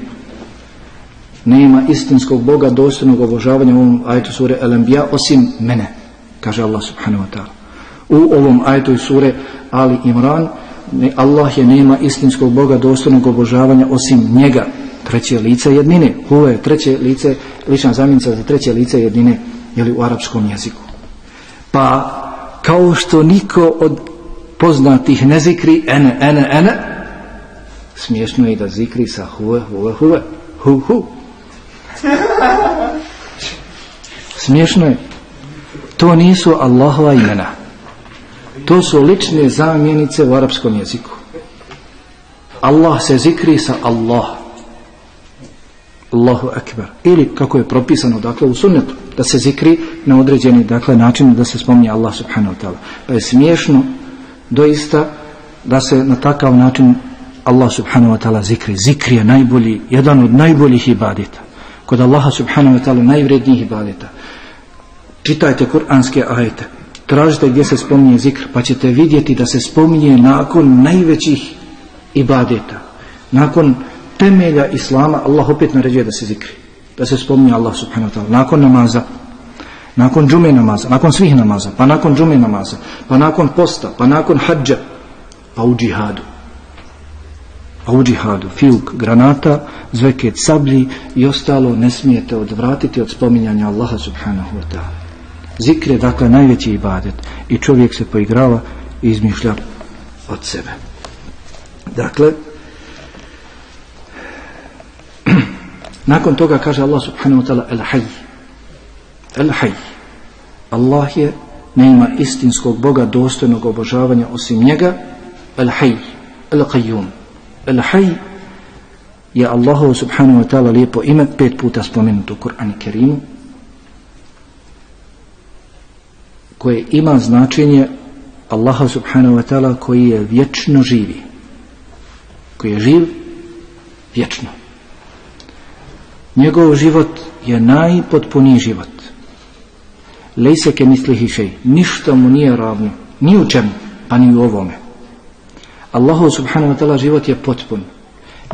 Nema istinskog Boga, dostojnog obožavanja u ovom ajetu sure Elembija osim mene, kaže Allah subhanahu wa ta'ala. U ovom ajetu sure Ali Imran, ne, Allah je nema istinskog Boga dostojnog obožavanja osim njega. Treće lice jednine. Huve treće lice lična zamjenica za treće lice jednine jeli u arapskom jeziku. Pa kao što niko od poznatih ne zikri ene ene ene smiješno je da zikri sa huve huve huve. Hu hu. Smiješno je. To nisu Allahova imena. To su lične zamjenice u arapskom jeziku. Allah se zikri sa Allah. Allahu akbar. Ili kako je propisano dakle u sunnetu da se zikri na određeni dakle način da se spomni Allah subhanahu wa ta'ala. Pa je smiješno doista da se na takav način Allah subhanahu wa ta'ala zikri. Zikri je najbolji, jedan od najboljih ibadeta. Kod Allaha subhanahu wa ta'ala najvrednijih ibadeta. Čitajte kuranske ajete tražite gdje se spominje zikr, pa ćete vidjeti da se spominje nakon najvećih ibadeta, nakon temelja Islama, Allah opet naređuje da se zikri, da se spominje Allah subhanahu wa ta'ala, nakon namaza, nakon džume namaza, nakon svih namaza, pa nakon džume namaza, pa nakon posta, pa nakon hađa, pa u džihadu. Pa u džihadu, fiuk, granata, zveket, sablji i ostalo ne smijete odvratiti od spominjanja Allaha subhanahu wa ta'ala. Zikr je dakle najveći ibadet i čovjek se poigrava i izmišlja od sebe. Dakle, (clears throat) nakon toga kaže Allah subhanahu wa ta'ala El Hayy. El Hayy. Allah je nema istinskog Boga dostojnog obožavanja osim njega al hayy al qayyum al hayy je Allahu subhanahu wa ta'ala lijepo ime pet puta spomenuto u Kur'anu Kerimu koje ima značenje Allaha subhanahu wa ta'ala koji je vječno živi koji je živ vječno. Njegov život je najpotpuniji život. Lejse ke mislihi šej. Ništa mu nije ravno. Ni u čemu pa ni u ovome. Allahu subhanahu wa ta'ala život je potpun.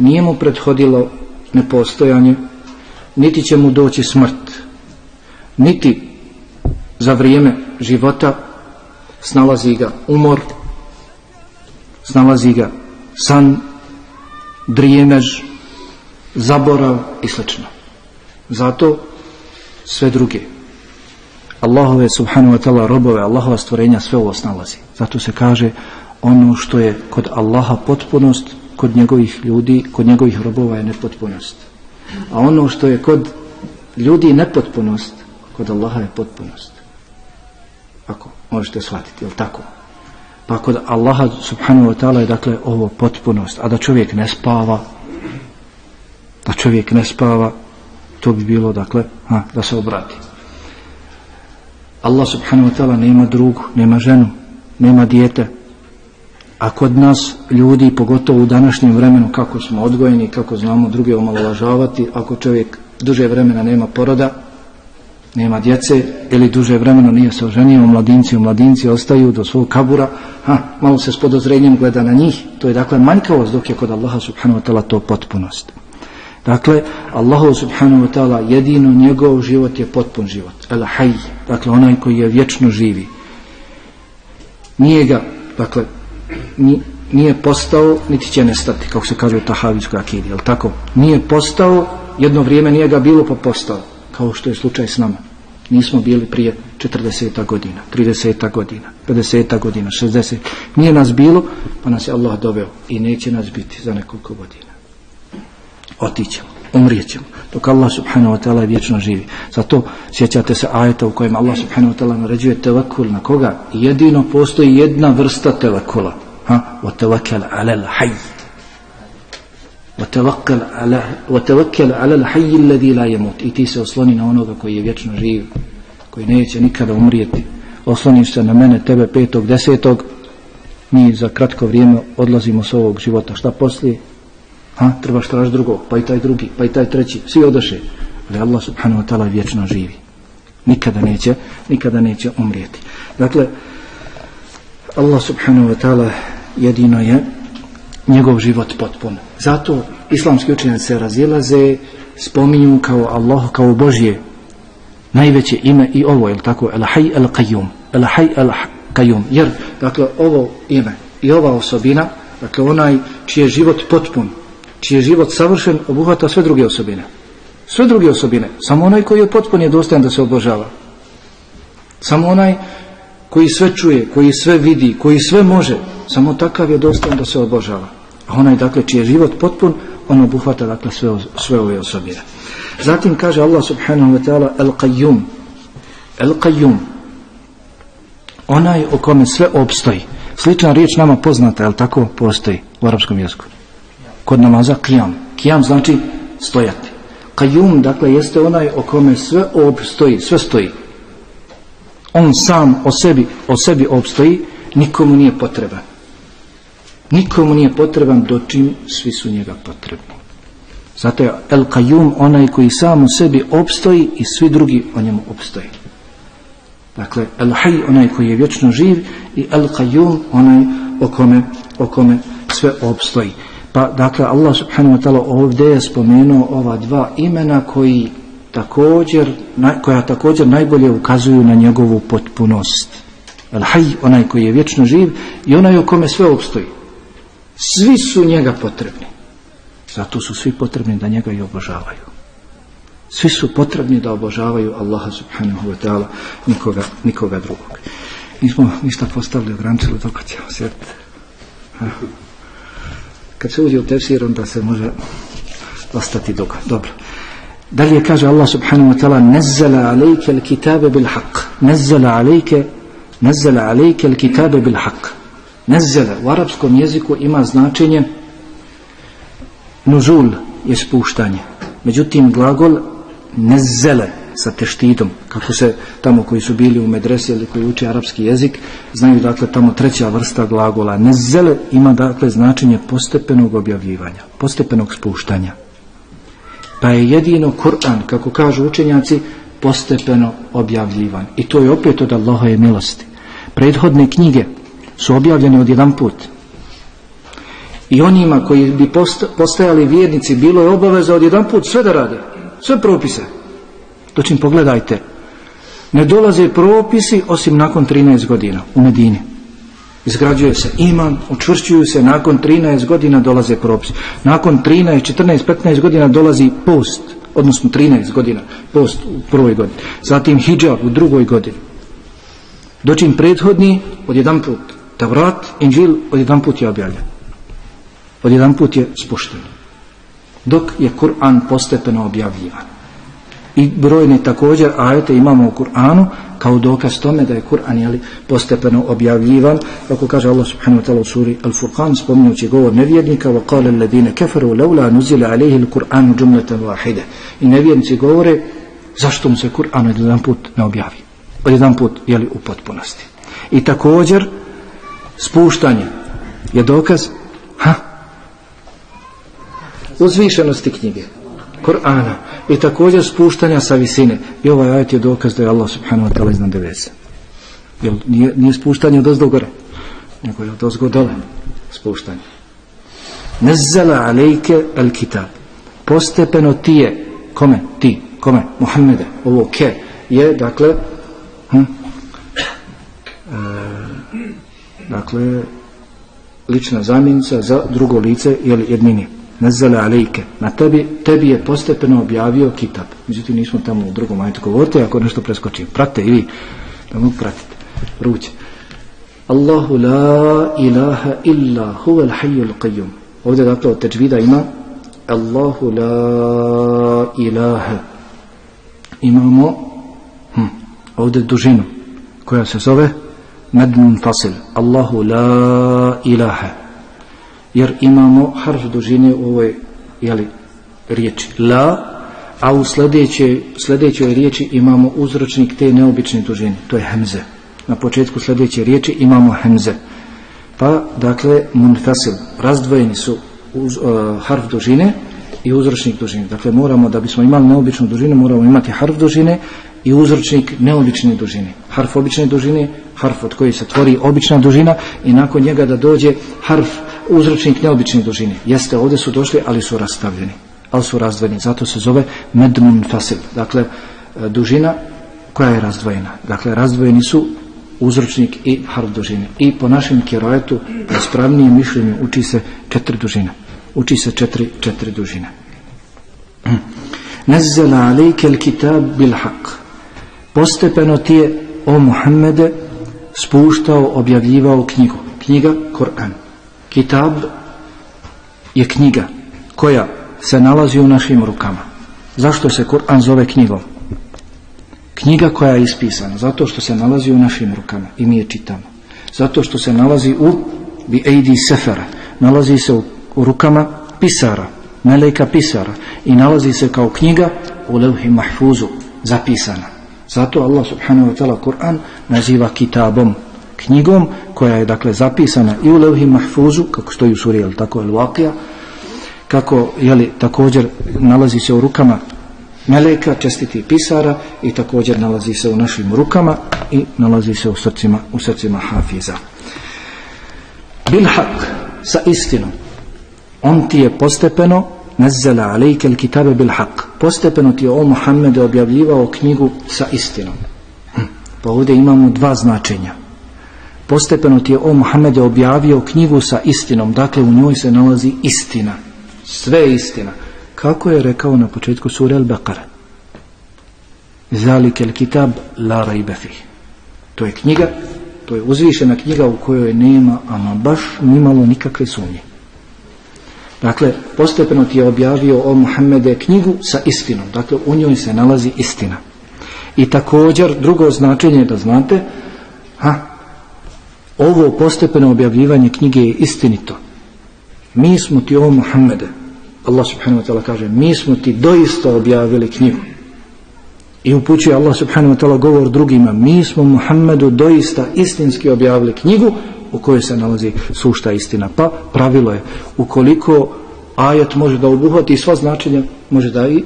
Nije mu prethodilo nepostojanje niti će mu doći smrt niti za vrijeme života snalazi ga umor snalazi ga san drijemež zaborav i sl. zato sve druge. Allahove subhanahu wa ta'ala robove Allahova stvorenja sve ovo snalazi. Zato se kaže ono što je kod Allaha potpunost kod njegovih ljudi kod njegovih robova je nepotpunost. A ono što je kod ljudi nepotpunost kod Allaha je potpunost ako možete shvatiti, je tako? Pa kod Allaha subhanahu wa ta'ala je dakle ovo potpunost, a da čovjek ne spava, da čovjek ne spava, to bi bilo dakle, ha, da se obrati. Allah subhanahu wa ta'ala nema drugu, nema ženu, nema dijete, a kod nas ljudi, pogotovo u današnjem vremenu, kako smo odgojeni, kako znamo druge omalovažavati, ako čovjek duže vremena nema poroda, nema djece ili duže vremeno nije se oženio, mladinci u mladinci ostaju do svog kabura, ha, malo se s podozrenjem gleda na njih, to je dakle manjkavost dok je kod Allaha subhanahu wa ta'ala to potpunost. Dakle, Allahu subhanahu wa ta'ala jedino njegov život je potpun život, el haj, dakle onaj koji je vječno živi. Nije ga, dakle, nije postao, niti će nestati, kako se kaže u tahavijskoj akidi, je tako? Nije postao, jedno vrijeme nije ga bilo pa postao kao što je slučaj s nama. Nismo bili prije 40 godina, 30 godina, 50 godina, 60. Nije nas bilo, pa nas je Allah doveo i neće nas biti za nekoliko godina. Otićemo, umrijećemo, dok Allah subhanahu wa ta'ala vječno živi. Zato sjećate se ajeta u kojem Allah subhanahu wa ta'ala naređuje tevakul na koga? Jedino postoji jedna vrsta tevakula. Ha? O tevakul alel hajj. وتوكل على وتوكل على الحي الذي لا يموت i ti se osloni na onoga koji je vječno živ koji neće nikada umrijeti osloniš se na mene tebe petog desetog mi za kratko vrijeme odlazimo s ovog života šta poslije ha trebaš traži drugog pa i taj drugi pa i taj treći svi odoše ali Allah subhanahu wa ta'ala vječno živi nikada neće nikada neće umrijeti dakle Allah subhanahu wa ta'ala jedino je njegov život potpun. Zato islamski učenjaci se razilaze, spominju kao Allah, kao Božje, najveće ime i ovo, je tako, El Hay El Qayyum, El Hay El Qayyum, jer, dakle, ovo ime i ova osobina, dakle, onaj čiji je život potpun, čiji je život savršen, obuhvata sve druge osobine. Sve druge osobine, samo onaj koji je potpun je dostajan da se obožava. Samo onaj koji sve čuje, koji sve vidi, koji sve može, samo takav je dostan da se obožava. A onaj, dakle, čiji je život potpun, on obuhvata, dakle, sve, sve ove osobine. Zatim kaže Allah subhanahu wa ta'ala El-Qayyum. El-Qayyum. Onaj o kome sve obstoji. Slična riječ nama poznata, jel tako postoji u arapskom jeziku? Kod namaza Qiyam. Qiyam znači stojati. Qayyum, dakle, jeste onaj o kome sve obstoji, sve stoji. On sam o sebi, o sebi obstoji, nikomu nije potreban. Nikomu nije potreban dočim svi su njega potrebni. Zato je El Kajum onaj koji sam u sebi obstoji i svi drugi o njemu obstoji. Dakle El Hay onaj koji je vječno živ i El Kajum onaj o kome, o kome sve obstoji. Pa dakle Allah subhanahu wa ta'ala ovdje je spomenuo ova dva imena koji također koja također najbolje ukazuju na njegovu potpunost. El Hay onaj koji je vječno živ i onaj o kome sve obstoji svi su njega potrebni. Zato su svi potrebni da njega i obožavaju. Svi su potrebni da obožavaju Allaha subhanahu wa ta'ala nikoga, nikoga drugog. Nismo ništa postavili ograničili dok ćemo sjetiti kad se uđe u tefsir onda se može ostati dugo. Dobro dalje kaže Allah subhanahu wa ta'ala nezzala alejke al kitabe bil haq Nezzala alejke, nezzala alejke il kitabe bil haq. Nezzala u arapskom jeziku ima značenje nuzul je spuštanje. Međutim, glagol nezzele sa teštidom, kako se tamo koji su bili u medresi ili koji uče arapski jezik, znaju dakle tamo treća vrsta glagola. Nezzele ima dakle značenje postepenog objavljivanja, postepenog spuštanja. Pa je jedino Kur'an, kako kažu učenjaci, postepeno objavljivan. I to je opet od Allaha je milosti. Prethodne knjige su objavljene od jedan put. I onima koji bi postajali vjernici, bilo je obaveza od jedan put sve da rade. Sve propise. Dočin pogledajte. Ne dolaze propisi osim nakon 13 godina u Medini. Izgrađuje se iman, učvršćuju se, nakon 13 godina dolaze propisi. Nakon 13, 14, 15 godina dolazi post, odnosno 13 godina, post u prvoj godini. Zatim hijab u drugoj godini. Dočin prethodni od jedan put. Tavrat, Inđil od jedan put je objavljen. Od jedan put je spušten. Dok je Kur'an postepeno objavljivan. I brojne također ajete imamo u Kur'anu kao dokaz tome da je Kur'an jeli, postepeno objavljivan. Kako kaže Allah subhanahu wa ta'ala u suri Al-Furqan spominjući govor nevjernika wa qala alladine kafaru laula nuzila alaihi il-Kur'anu. I nevjernici govore zašto mu se Kur'an od jedan put ne objavi. Od jedan put jeli, u potpunosti. I također spuštanje je dokaz ha, uzvišenosti knjige. Kur'ana i također spuštanja sa visine. I ovaj ajet je dokaz da je Allah subhanahu wa ta'ala iznad devesa. Jer nije, nije spuštanje od ozdo gore, nego je od ozgo dole spuštanje. Nezzala alejke al kitab. Postepeno ti je, kome? Ti, kome? Muhammede, ovo ke, je, dakle, hm, e, dakle, lična zamjenica za drugo lice, jel jednini nezale alejke. Na tebi, tebi je postepeno objavio kitab. Međutim nismo tamo u drugom ajetu govorite ako nešto preskočim, prate i vi da mogu pratiti, ruće Allahu la ilaha illa huvel hayyul qayyum. ovdje dakle od teđvida ima Allahu la ilaha. Imamo hm, ovdje dužinu koja se zove medmun fasil. Allahu la ilaha jer imamo harf dužine u ovoj jeli, riječi. La, a u sljedećoj, sljedećoj riječi imamo uzročnik te neobične dužine, to je hemze. Na početku sljedeće riječi imamo hemze. Pa dakle munfasil, razdvojeni su uz, uh, harf dužine i uzročnik dužine, dakle moramo da bismo imali neobičnu dužinu, moramo imati harf dužine i uzročnik neobične dužine. Harf obične dužine, harf od koji se tvori obična dužina i nakon njega da dođe harf uzročnik neobične dužine. Jeste, ovdje su došli, ali su rastavljeni. Ali su razdvojeni. Zato se zove medmun fasil. Dakle, e, dužina koja je razdvojena. Dakle, razdvojeni su uzročnik i harf dužine. I po našem kjerojetu, po spravnijem mišljenju, uči se četiri dužine. Uči se četiri, četiri dužine. (clears throat) Nezzela alejke il kitab bil haq. Postepeno ti je, o Muhammede, spuštao, objavljivao knjigu. Knjiga Koran kitab je knjiga koja se nalazi u našim rukama. Zašto se Kur'an zove knjigom? Knjiga koja je ispisana zato što se nalazi u našim rukama i mi je čitamo. Zato što se nalazi u bi eidi sefera nalazi se u, u rukama pisara meleka pisara i nalazi se kao knjiga u levhi mahfuzu zapisana. Zato Allah subhanahu wa ta'ala Kur'an naziva kitabom knjigom koja je dakle zapisana i u levhi mahfuzu kako stoji u suri jel tako el Waqia kako je li također nalazi se u rukama meleka čestiti pisara i također nalazi se u našim rukama i nalazi se u srcima u srcima hafiza. Bil hak, sa istinom on ti je postepeno nazzala alejke il kitabe bil hak. postepeno ti je o Muhammedu objavljivao knjigu sa istinom. Hm, pa ovdje imamo dva značenja postepeno ti je o Muhammede objavio knjigu sa istinom, dakle u njoj se nalazi istina, sve istina. Kako je rekao na početku sura Al-Baqara? Zalike kitab la rajbe fih. To je knjiga, to je uzvišena knjiga u kojoj nema, ama baš nimalo nikakve sumnje. Dakle, postepeno ti je objavio o Muhammede knjigu sa istinom, dakle u njoj se nalazi istina. I također drugo značenje da znate, ha, ovo postepeno objavljivanje knjige je istinito. Mi smo ti o Muhammede, Allah subhanahu wa ta'ala kaže, mi smo ti doista objavili knjigu. I upućuje Allah subhanahu wa ta'ala govor drugima, mi smo Muhammedu doista istinski objavili knjigu u kojoj se nalazi sušta istina. Pa pravilo je, ukoliko ajet može da obuhvati sva značenja, može da i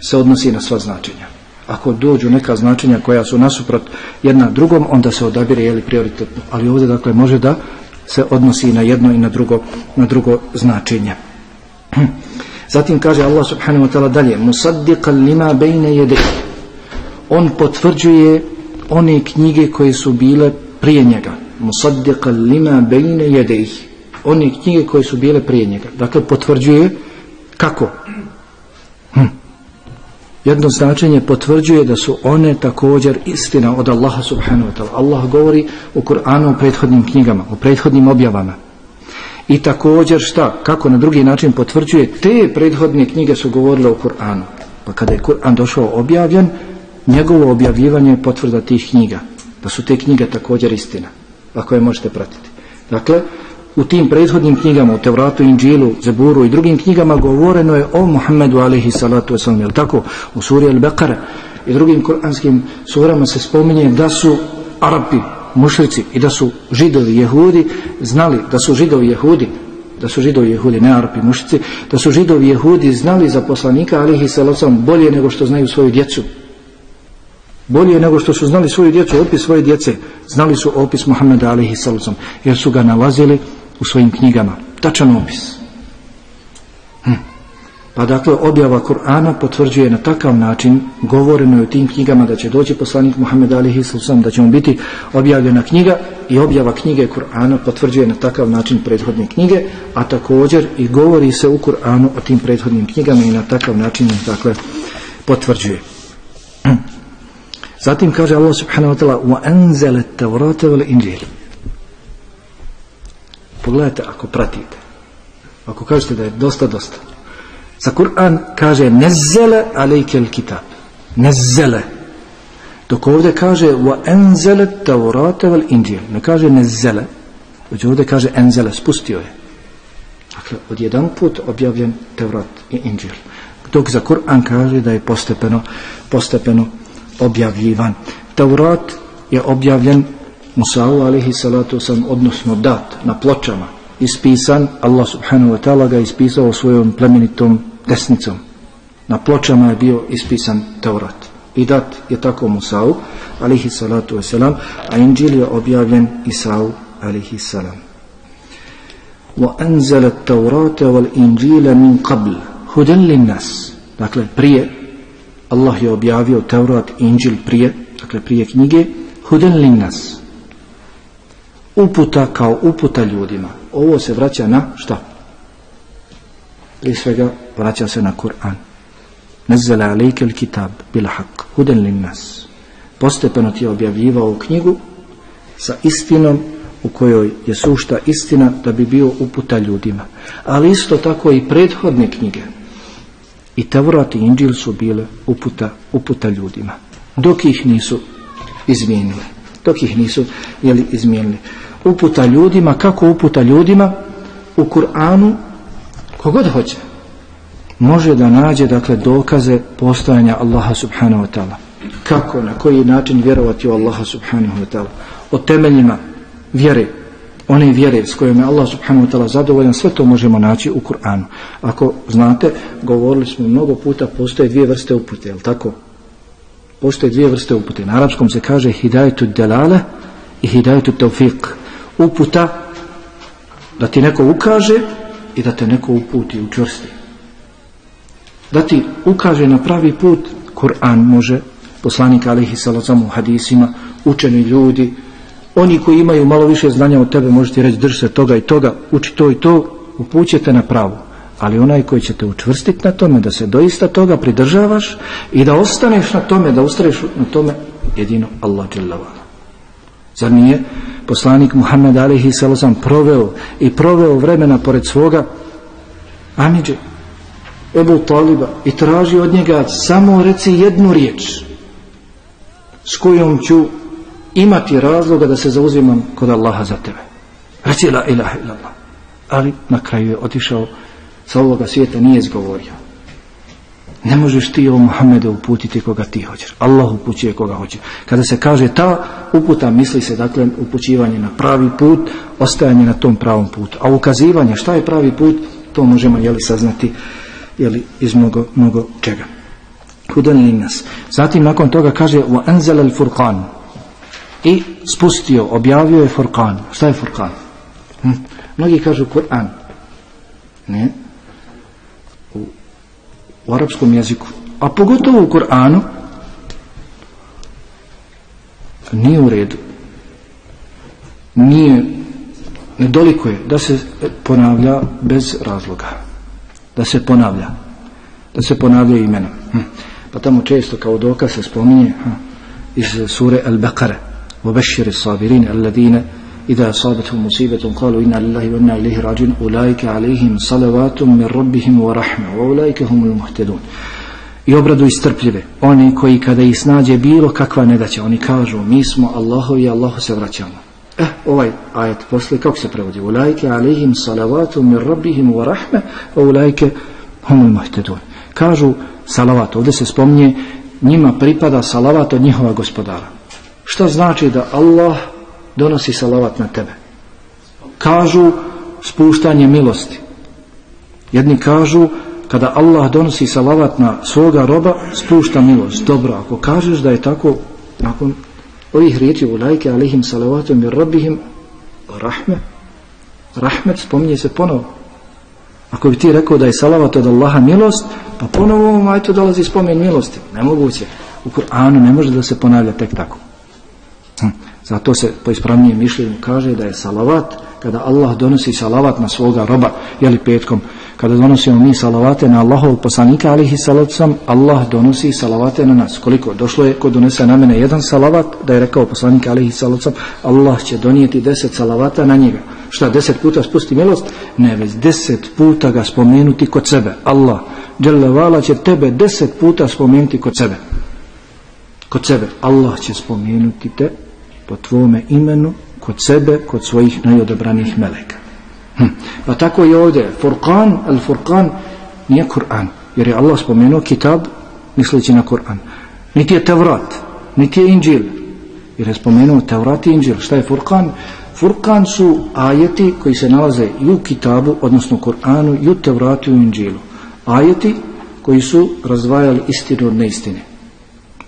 se odnosi na sva značenja. Ako dođu neka značenja koja su nasuprot jedna drugom, onda se odabire jeli prioritetno. Ali ovdje dakle može da se odnosi na jedno i na drugo, na drugo značenje. (clears throat) Zatim kaže Allah subhanahu wa ta'ala dalje Musaddiqan lima bejne jede On potvrđuje one knjige koje su bile prije njega Musaddiqan lima bejne jede One knjige koje su bile prije njega Dakle potvrđuje kako? Jedno značenje potvrđuje da su one također istina od Allaha subhanahu wa ta'ala Allah govori u Kur'anu u prethodnim knjigama, u prethodnim objavama I također šta, kako na drugi način potvrđuje, te prethodne knjige su govorile o Kur'anu. Pa kada je Kur'an došao objavljen, njegovo objavljivanje je potvrda tih knjiga. Da su te knjige također istina, ako je možete pratiti. Dakle, u tim prethodnim knjigama, u Tevratu, Inđilu, Zeburu i drugim knjigama govoreno je o Muhammedu alaihi salatu wasalam. jel tako? U suri Al-Baqara i drugim kuranskim surama se spominje da su Arapi, mušrici i da su židovi jehudi znali da su židovi jehudi da su židovi jehudi, ne arapi mušrici da su židovi jehudi znali za poslanika alihi salacom bolje nego što znaju svoju djecu bolje nego što su znali svoju djecu opis svoje djece znali su opis Muhammeda alihi salacom jer su ga nalazili u svojim knjigama tačan opis Pa dakle, objava Kur'ana potvrđuje na takav način, govoreno je u tim knjigama da će doći poslanik Muhammed alihi sallam, da će mu biti objavljena knjiga i objava knjige Kur'ana potvrđuje na takav način prethodne knjige, a također i govori se u Kur'anu o tim prethodnim knjigama i na takav način dakle, potvrđuje. Zatim kaže Allah subhanahu wa ta'ala وَأَنْزَلَ التَّوْرَاتَ وَالْإِنْجِيلِ Pogledajte ako pratite. Ako kažete da je dosta, dosta. Za Kur'an kaže nezele alejkel kitab. Nezele. Dok ovdje kaže wa enzele taurata val inđil. Ne kaže nezele. Već ovdje kaže enzele. Spustio je. Dakle, od jedan put objavljen Tevrat i Inđil. Dok za Kur'an kaže da je postepeno, postepeno objavljivan. Tevrat je objavljen Musa'u alaihi salatu sam odnosno dat na pločama ispisan Allah subhanahu wa ta'ala ga ispisao svojom plemenitom desnicom. Na pločama je bio ispisan Taurat. I dat je tako Musa'u, alihi salatu wasalam, a Inđil je objavljen Isa'u, alihi salam. وَأَنْزَلَ التَّوْرَاتَ وَالْإِنْجِيلَ مِنْ قَبْلِ هُدًا لِلنَّاسِ Dakle, prije Allah je objavio Taurat i Inđil prije, dakle prije knjige, هُدًا لِلنَّاسِ Uputa kao uputa ljudima. Ovo se vraća na šta? prije svega vraća se na Kur'an. Nazzala alejke kitab bil haq, huden lin nas. Postepeno ti je objavljivao knjigu sa istinom u kojoj je sušta istina da bi bio uputa ljudima. Ali isto tako i prethodne knjige. I Tevrat i Inđil su bile uputa, uputa ljudima. Dok ih nisu izmijenili. Dok ih nisu jeli, izmijenili. Uputa ljudima, kako uputa ljudima? U Kur'anu kogod hoće može da nađe dakle dokaze postojanja Allaha subhanahu wa ta'ala kako, na koji način vjerovati u Allaha subhanahu wa ta'ala o temeljima vjere one vjere s kojom je Allah subhanahu wa ta'ala zadovoljan sve to možemo naći u Kur'anu ako znate, govorili smo mnogo puta postoje dvije vrste upute, je tako? Postoje dvije vrste upute na arapskom se kaže hidajetu delale i hidajetu taufiq uputa da ti neko ukaže i da te neko uputi u čvrsti. Da ti ukaže na pravi put, Kur'an može, poslanik alihi salacom u hadisima, učeni ljudi, oni koji imaju malo više znanja od tebe, možete reći drž se toga i toga, uči to i to, upućete na pravu. Ali onaj koji će te učvrstiti na tome, da se doista toga pridržavaš i da ostaneš na tome, da ustraješ na tome, jedino Allah dželavala. Zar nije poslanik Muhammed alihi sallam proveo i proveo vremena pored svoga Amidže Ebu Taliba i traži od njega samo reci jednu riječ s kojom ću imati razloga da se zauzimam kod Allaha za tebe. Reci la ilaha illallah. Ali na kraju je otišao sa ovoga svijeta, nije izgovorio. Ne možeš ti o Muhammedu uputiti koga ti hoćeš. Allah upućuje koga hoće. Kada se kaže ta uputa, misli se dakle upućivanje na pravi put, ostajanje na tom pravom putu. A ukazivanje šta je pravi put, to možemo jeli saznati jeli, iz mnogo, mnogo čega. Hudan nas. Zatim nakon toga kaže wa anzala al-furqan. I spustio, objavio je Furqan. Šta je Furqan? Hm? Mnogi kažu Kur'an. Ne U, u arapskom jeziku. A pogotovo u Kur'anu nije u redu. Nije nedoliko je da se ponavlja bez razloga. Da se ponavlja. Da se ponavlja imenom. Hm. Pa tamo često kao dokaz se spominje hm, iz sure Al-Baqara. وبشر الصابرين الذين إذا أصابتهم مصيبة قالوا إنا لله وإنا إليه راجعون أولئك عليهم صلوات من ربهم ورحمة وأولئك هم المهتدون i obradu istrpljive. Oni koji kada ih snađe bilo kakva nedaća, oni kažu mi smo Allahovi i Allahu se vraćamo. Eh, ovaj ajet posle, kako se prevodi? Ulajke alihim salavatu mir rabbihim wa rahme, a ulajke humul muhtedun. Kažu salavat, ovdje se spominje, njima pripada salavat od njihova gospodara. Šta znači da Allah donosi salavat na tebe? Kažu spuštanje milosti. Jedni kažu kada Allah donosi salavat na svoga roba, spušta milost. Dobro, ako kažeš da je tako, nakon ovih riječi u lajke, alihim salavatom i robihim rahme, rahmet spominje se ponovo. Ako bi ti rekao da je salavat od Allaha milost, pa ponovo ovom ajto dolazi spomen milosti. Nemoguće. U Kur'anu ne može da se ponavlja tek tako. Zato se po ispravnijem mišljenju kaže da je salavat kada Allah donosi salavat na svoga roba, jeli petkom, kada donosimo mi salavate na Allahov poslanika alihi salavcam, Allah donosi salavate na nas. Koliko? Došlo je ko donese na mene jedan salavat, da je rekao poslanika alihi salavcam, Allah će donijeti deset salavata na njega. Šta, deset puta spusti milost? Ne, već deset puta ga spomenuti kod sebe. Allah, dželevala će tebe deset puta spomenuti kod sebe. Kod sebe. Allah će spomenuti te po tvome imenu kod sebe, kod svojih najodobranih meleka. Hm. Pa tako i ovdje, Furqan, al-Furqan nije Kur'an, jer je Allah spomenuo kitab misleći na Kur'an. Niti je Tevrat, niti je Inđil, jer je spomenuo Tevrat i Inđil. Šta je Furqan? Furqan su ajeti koji se nalaze i u kitabu, odnosno Kur'anu, i u Tevratu i u Inđilu. Ajeti koji su razdvajali istinu od neistine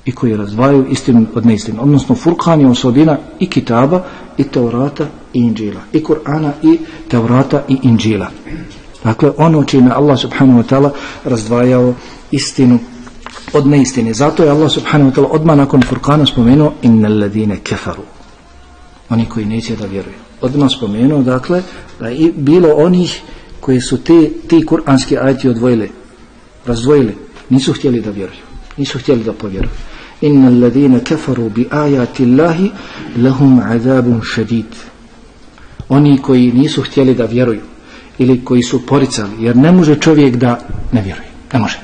i koji razdvajaju istinu od neistinu. Odnosno, Furkan je osobina i kitaba, i Teorata, i Inđila. I Kur'ana, i Teorata, i Inđila. Dakle, ono čime Allah subhanahu wa ta'ala razdvajao istinu od neistine. Zato je Allah subhanahu wa ta'ala odmah nakon Furkana spomenuo inna ladine kefaru. Oni koji neće da vjeruju. Odmah spomenuo, dakle, da je bilo onih koji su te, ti kur'anski ajti odvojili, razdvojili, nisu htjeli da vjeruju. Nisu htjeli da povjeruju. إن الذين كفروا بآيات الله لهم عذاب شديد oni koji nisu htjeli da vjeruju ili koji su poricali jer ne može čovjek da ne vjeruje ne može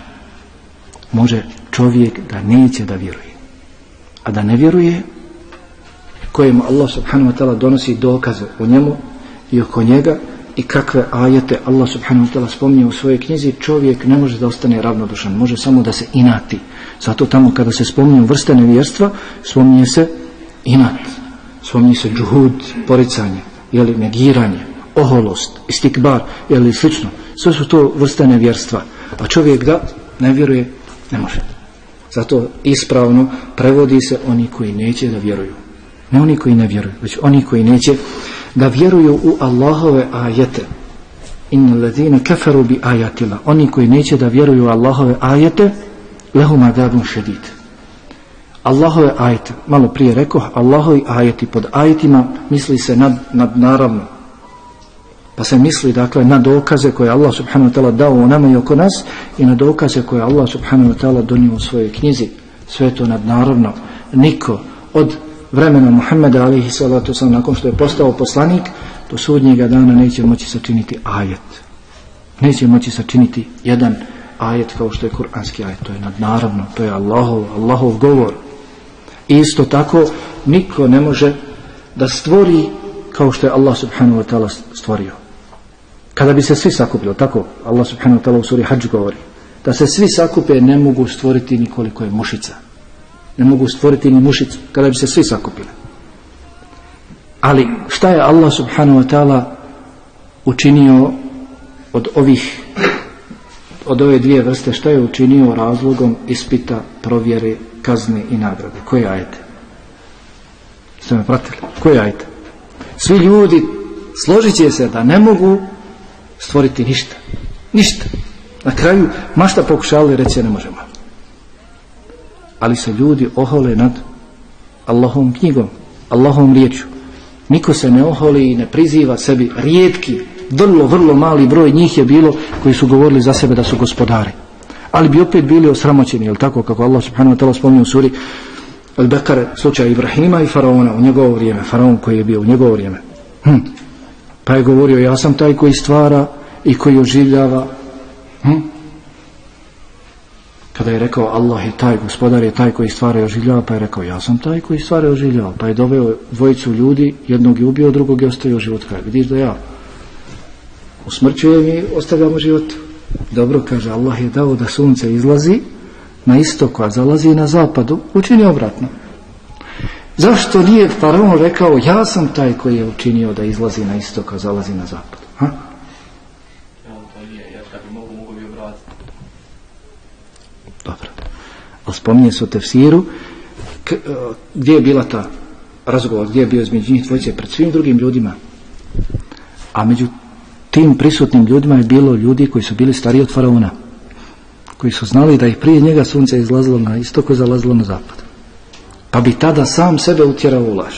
može čovjek da neće da vjeruje a da ne vjeruje kojemu Allah subhanahu wa ta'ala donosi dokaze u njemu i oko njega i kakve ajete Allah subhanahu wa ta'ala spominje u svojoj knjizi čovjek ne može da ostane ravnodušan može samo da se inati Zato tamo kada se spominju vrste nevjerstva, spominje se inat, spominje se džuhud, poricanje, jeli, negiranje, oholost, istikbar, jeli, slično. Sve su to vrste nevjerstva. A čovjek da ne vjeruje, ne može. Zato ispravno prevodi se oni koji neće da vjeruju. Ne oni koji ne vjeruju, već oni koji neće da vjeruju u Allahove ajete. Inna ladine kafaru bi ajatila. Oni koji neće da vjeruju u Allahove ajete, lehum adabun šedid. Allahove ajete, malo prije rekao, Allahovi ajeti pod ajetima misli se nad, nad naravno. Pa se misli dakle na dokaze koje Allah subhanahu wa ta'ala dao u nama i oko nas i na dokaze koje Allah subhanahu wa ta'ala donio u svojoj knjizi. Sve to nad naravno. Niko od vremena Muhammeda alihi salatu sam nakon što je postao poslanik do sudnjega dana neće moći sačiniti ajet. Neće moći sačiniti jedan ajet kao što je kuranski ajet, to je nadnaravno, to je Allahov, Allahov govor. I isto tako niko ne može da stvori kao što je Allah subhanahu wa ta'ala stvorio. Kada bi se svi sakupili, tako Allah subhanahu wa ta'ala u suri Hajj govori, da se svi sakupe ne mogu stvoriti nikoliko je mušica. Ne mogu stvoriti ni mušicu, kada bi se svi sakupili. Ali šta je Allah subhanahu wa ta'ala učinio od ovih od ove dvije vrste šta je učinio razlogom ispita, provjere, kazne i nagrade? Koje ajete? Ste me pratili? Koje ajete? Svi ljudi složit će se da ne mogu stvoriti ništa. Ništa. Na kraju, mašta pokušali reći ne možemo. Ali se ljudi ohole nad Allahom knjigom, Allahom riječu. Niko se ne oholi i ne priziva sebi rijetki, vrlo, vrlo mali broj njih je bilo koji su govorili za sebe da su gospodari. Ali bi opet bili osramoćeni, jel tako, kako Allah subhanahu wa ta'ala spominje u suri Al-Bekare, slučaj Ibrahima i Faraona u njegovo vrijeme, Faraon koji je bio u njegovo vrijeme. Hm. Pa je govorio, ja sam taj koji stvara i koji oživljava. Hm. Kada je rekao, Allah je taj, gospodar je taj koji stvara i oživljava, pa je rekao, ja sam taj koji stvara i oživljava. Pa je doveo dvojicu ljudi, jednog je ubio, drugog je ostavio život. Kaj, vidiš da ja usmrćuje i ostavljamo život. Dobro, kaže, Allah je dao da sunce izlazi na istoku, a zalazi na zapadu, učini obratno. Zašto nije faraon rekao, ja sam taj koji je učinio da izlazi na istok, a zalazi na zapadu? Ha? Dobro. Ali spominje se u tefsiru, k, e, gdje je bila ta razgovor, gdje je bio između njih dvojice pred svim drugim ljudima. A među tim prisutnim ljudima je bilo ljudi koji su bili stariji od faraona koji su znali da ih prije njega sunce izlazilo na istoko, zalazilo na zapad. Pa bi tada sam sebe utjerao u laž.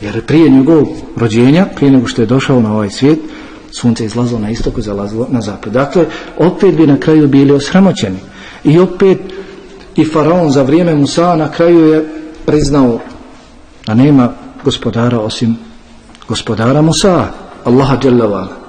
Jer prije njegovog rođenja, prije nego što je došao na ovaj svijet, sunce izlazilo na istoko, zalazilo na zapad. Dakle, opet bi na kraju bili osramoćeni. I opet i faraon za vrijeme Musa na kraju je priznao da nema gospodara osim gospodara Musa, Allaha dželavala.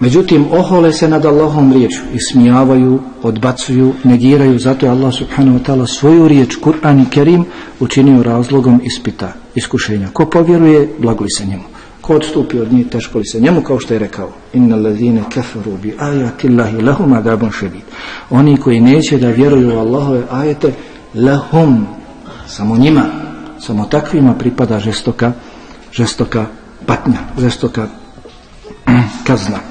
Međutim, ohole se nad Allahom riječu, ismijavaju, odbacuju, negiraju, zato je Allah subhanahu wa ta'ala svoju riječ, Kur'an i Kerim, učinio razlogom ispita, iskušenja. Ko povjeruje, blagoli se njemu. Ko odstupi od njih, teško li se njemu, kao što je rekao, inna ladhine kafaru bi ajati Allahi lahum adabun šedid. Oni koji neće da vjeruju u Allahove ajete, lahum, samo njima, samo takvima pripada žestoka, žestoka patnja, žestoka kazna. (clears throat)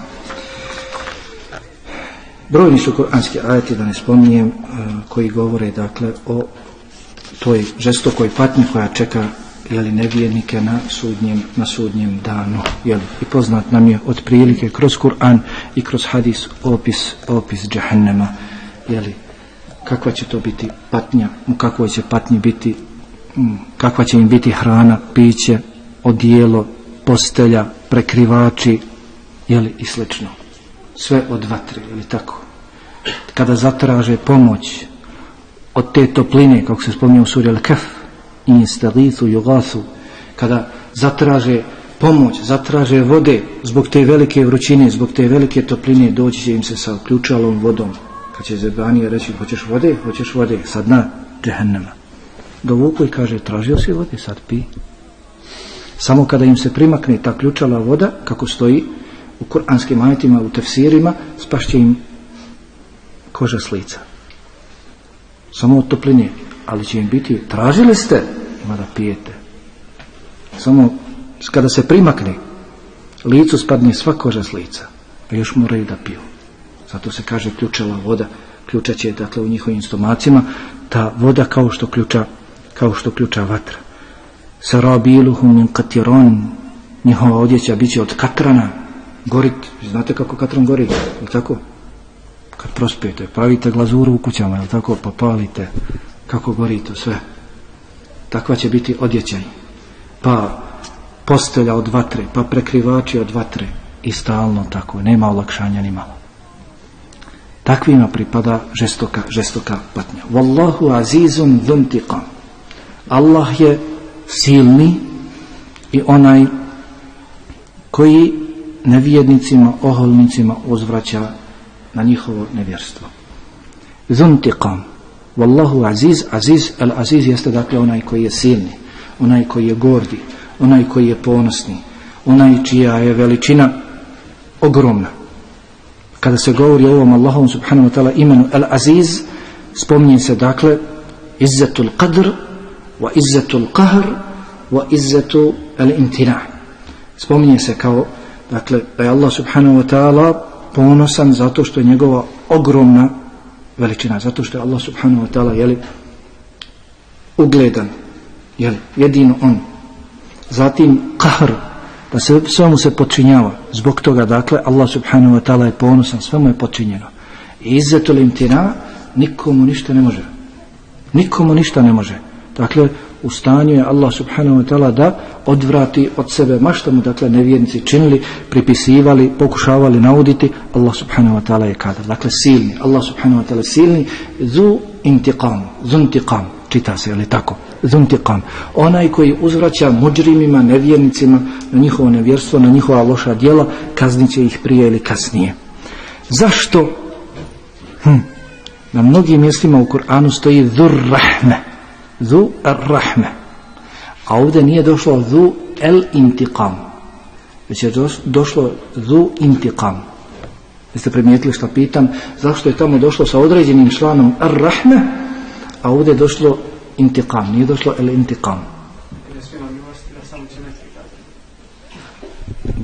Brojni su kuranski ajati, da ne spominjem, e, koji govore dakle o toj žestokoj patnji koja čeka jeli, nevjernike na sudnjem, na sudnjem danu. Jeli. I poznat nam je od prilike kroz Kur'an i kroz hadis opis, opis džahennema. Jeli, kakva će to biti patnja, u kakvoj će patnji biti, mm, kakva će im biti hrana, piće, odijelo, postelja, prekrivači, jeli, i slično. Sve od vatre ili tako? Kada zatraže pomoć od te topline kako se spominje u suri Al-Kaf in stagithu yugathu kada zatraže pomoć, zatraže vode zbog te velike vrućine, zbog te velike topline doći će im se sa ključalom vodom. Kad će Zebanija reći hoćeš vode, hoćeš vode? Sad na džehennema. Dovuku i kaže tražio si vode, sad pi samo kada im se primakne ta ključala voda kako stoji u kuranskim ajetima, u tefsirima, spašće im koža s lica. Samo od topline. Ali će im biti, tražili ste, ima da pijete. Samo kada se primakne, licu spadne sva koža s lica. Pa još moraju da piju. Zato se kaže ključala voda. Ključa će, dakle, u njihovim stomacima, ta voda kao što ključa, kao što ključa vatra. Sarabiluhum min katiron, njihova odjeća bit će od katrana, gorit, znate kako katran gori, je tako? Kad prospijete, pravite glazuru u kućama, je tako? Pa palite, kako gori to sve. Takva će biti odjećaj. Pa postelja od vatre, pa prekrivači od vatre i stalno tako, nema olakšanja ni malo. Takvima pripada žestoka, žestoka patnja. Wallahu azizun dhuntiqam. Allah je silni i onaj koji nevjednicima, oholnicima uzvraća na njihovo nevjerstvo. Zuntiqam. Wallahu aziz, aziz, al aziz jeste dakle onaj koji je silni, onaj koji je gordi, onaj koji je ponosni, onaj čija je veličina ogromna. Kada se govori o ovom Allahom subhanahu wa ta'ala imenu al aziz, spominje se dakle izzetul qadr, wa izzetul qahr, wa izzetu al imtina Spominje se kao dakle da je Allah subhanahu wa ta'ala ponosan zato što je njegova ogromna veličina, zato što je Allah subhanahu wa ta'ala jeli, ugledan, jeli, jedino on. Zatim qahr da se svemu se počinjava. Zbog toga, dakle, Allah subhanahu wa ta'ala je ponosan, svemu je počinjeno. I izzetul imtina, nikomu ništa ne može. Nikomu ništa ne može. Dakle, u stanju je Allah subhanahu wa ta'ala da odvrati od sebe ma mu dakle nevjernici činili, pripisivali, pokušavali nauditi, Allah subhanahu wa ta'ala je kadar. Dakle silni, Allah subhanahu wa ta'ala silni, zu intiqam, zu intiqam, čita se, ali tako, zu intiqam. Onaj koji uzvraća muđrimima, nevjernicima, na njihovo nevjerstvo, na njihova loša djela, kazniće ih prije ili kasnije. Zašto? Hm. Na mnogim mjestima u Kur'anu stoji dhurrahme Zu ar-rahme. A ovdje nije došlo zu el intiqam. Već je došlo zu intiqam. Jeste primijetili što pitam? Zašto je tamo došlo sa određenim članom ar-rahme, a ovdje je došlo intiqam. Nije došlo el intiqam.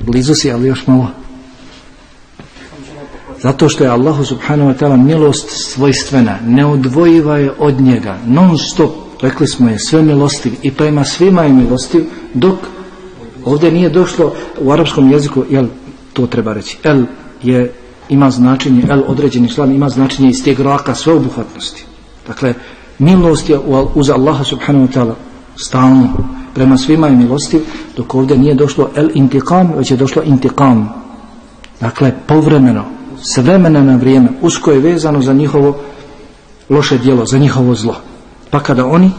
Blizu si, ali još malo. Zato što je Allahu subhanahu wa ta'ala milost svojstvena, neodvojiva je od njega, non stop rekli smo je sve milostiv. I pa prema svima je milostiv dok ovdje nije došlo u arapskom jeziku jel to treba reći. El je ima značenje el određeni član ima značenje iz tijeg raka sveobuhvatnosti. Dakle milost je uz Allaha subhanahu wa ta'ala stalno. Prema svima je milostiv dok ovdje nije došlo el intikam već je došlo intikam dakle povremeno s vremena na vrijeme usko je vezano za njihovo loše dijelo, za njihovo zlo. Pa kada oni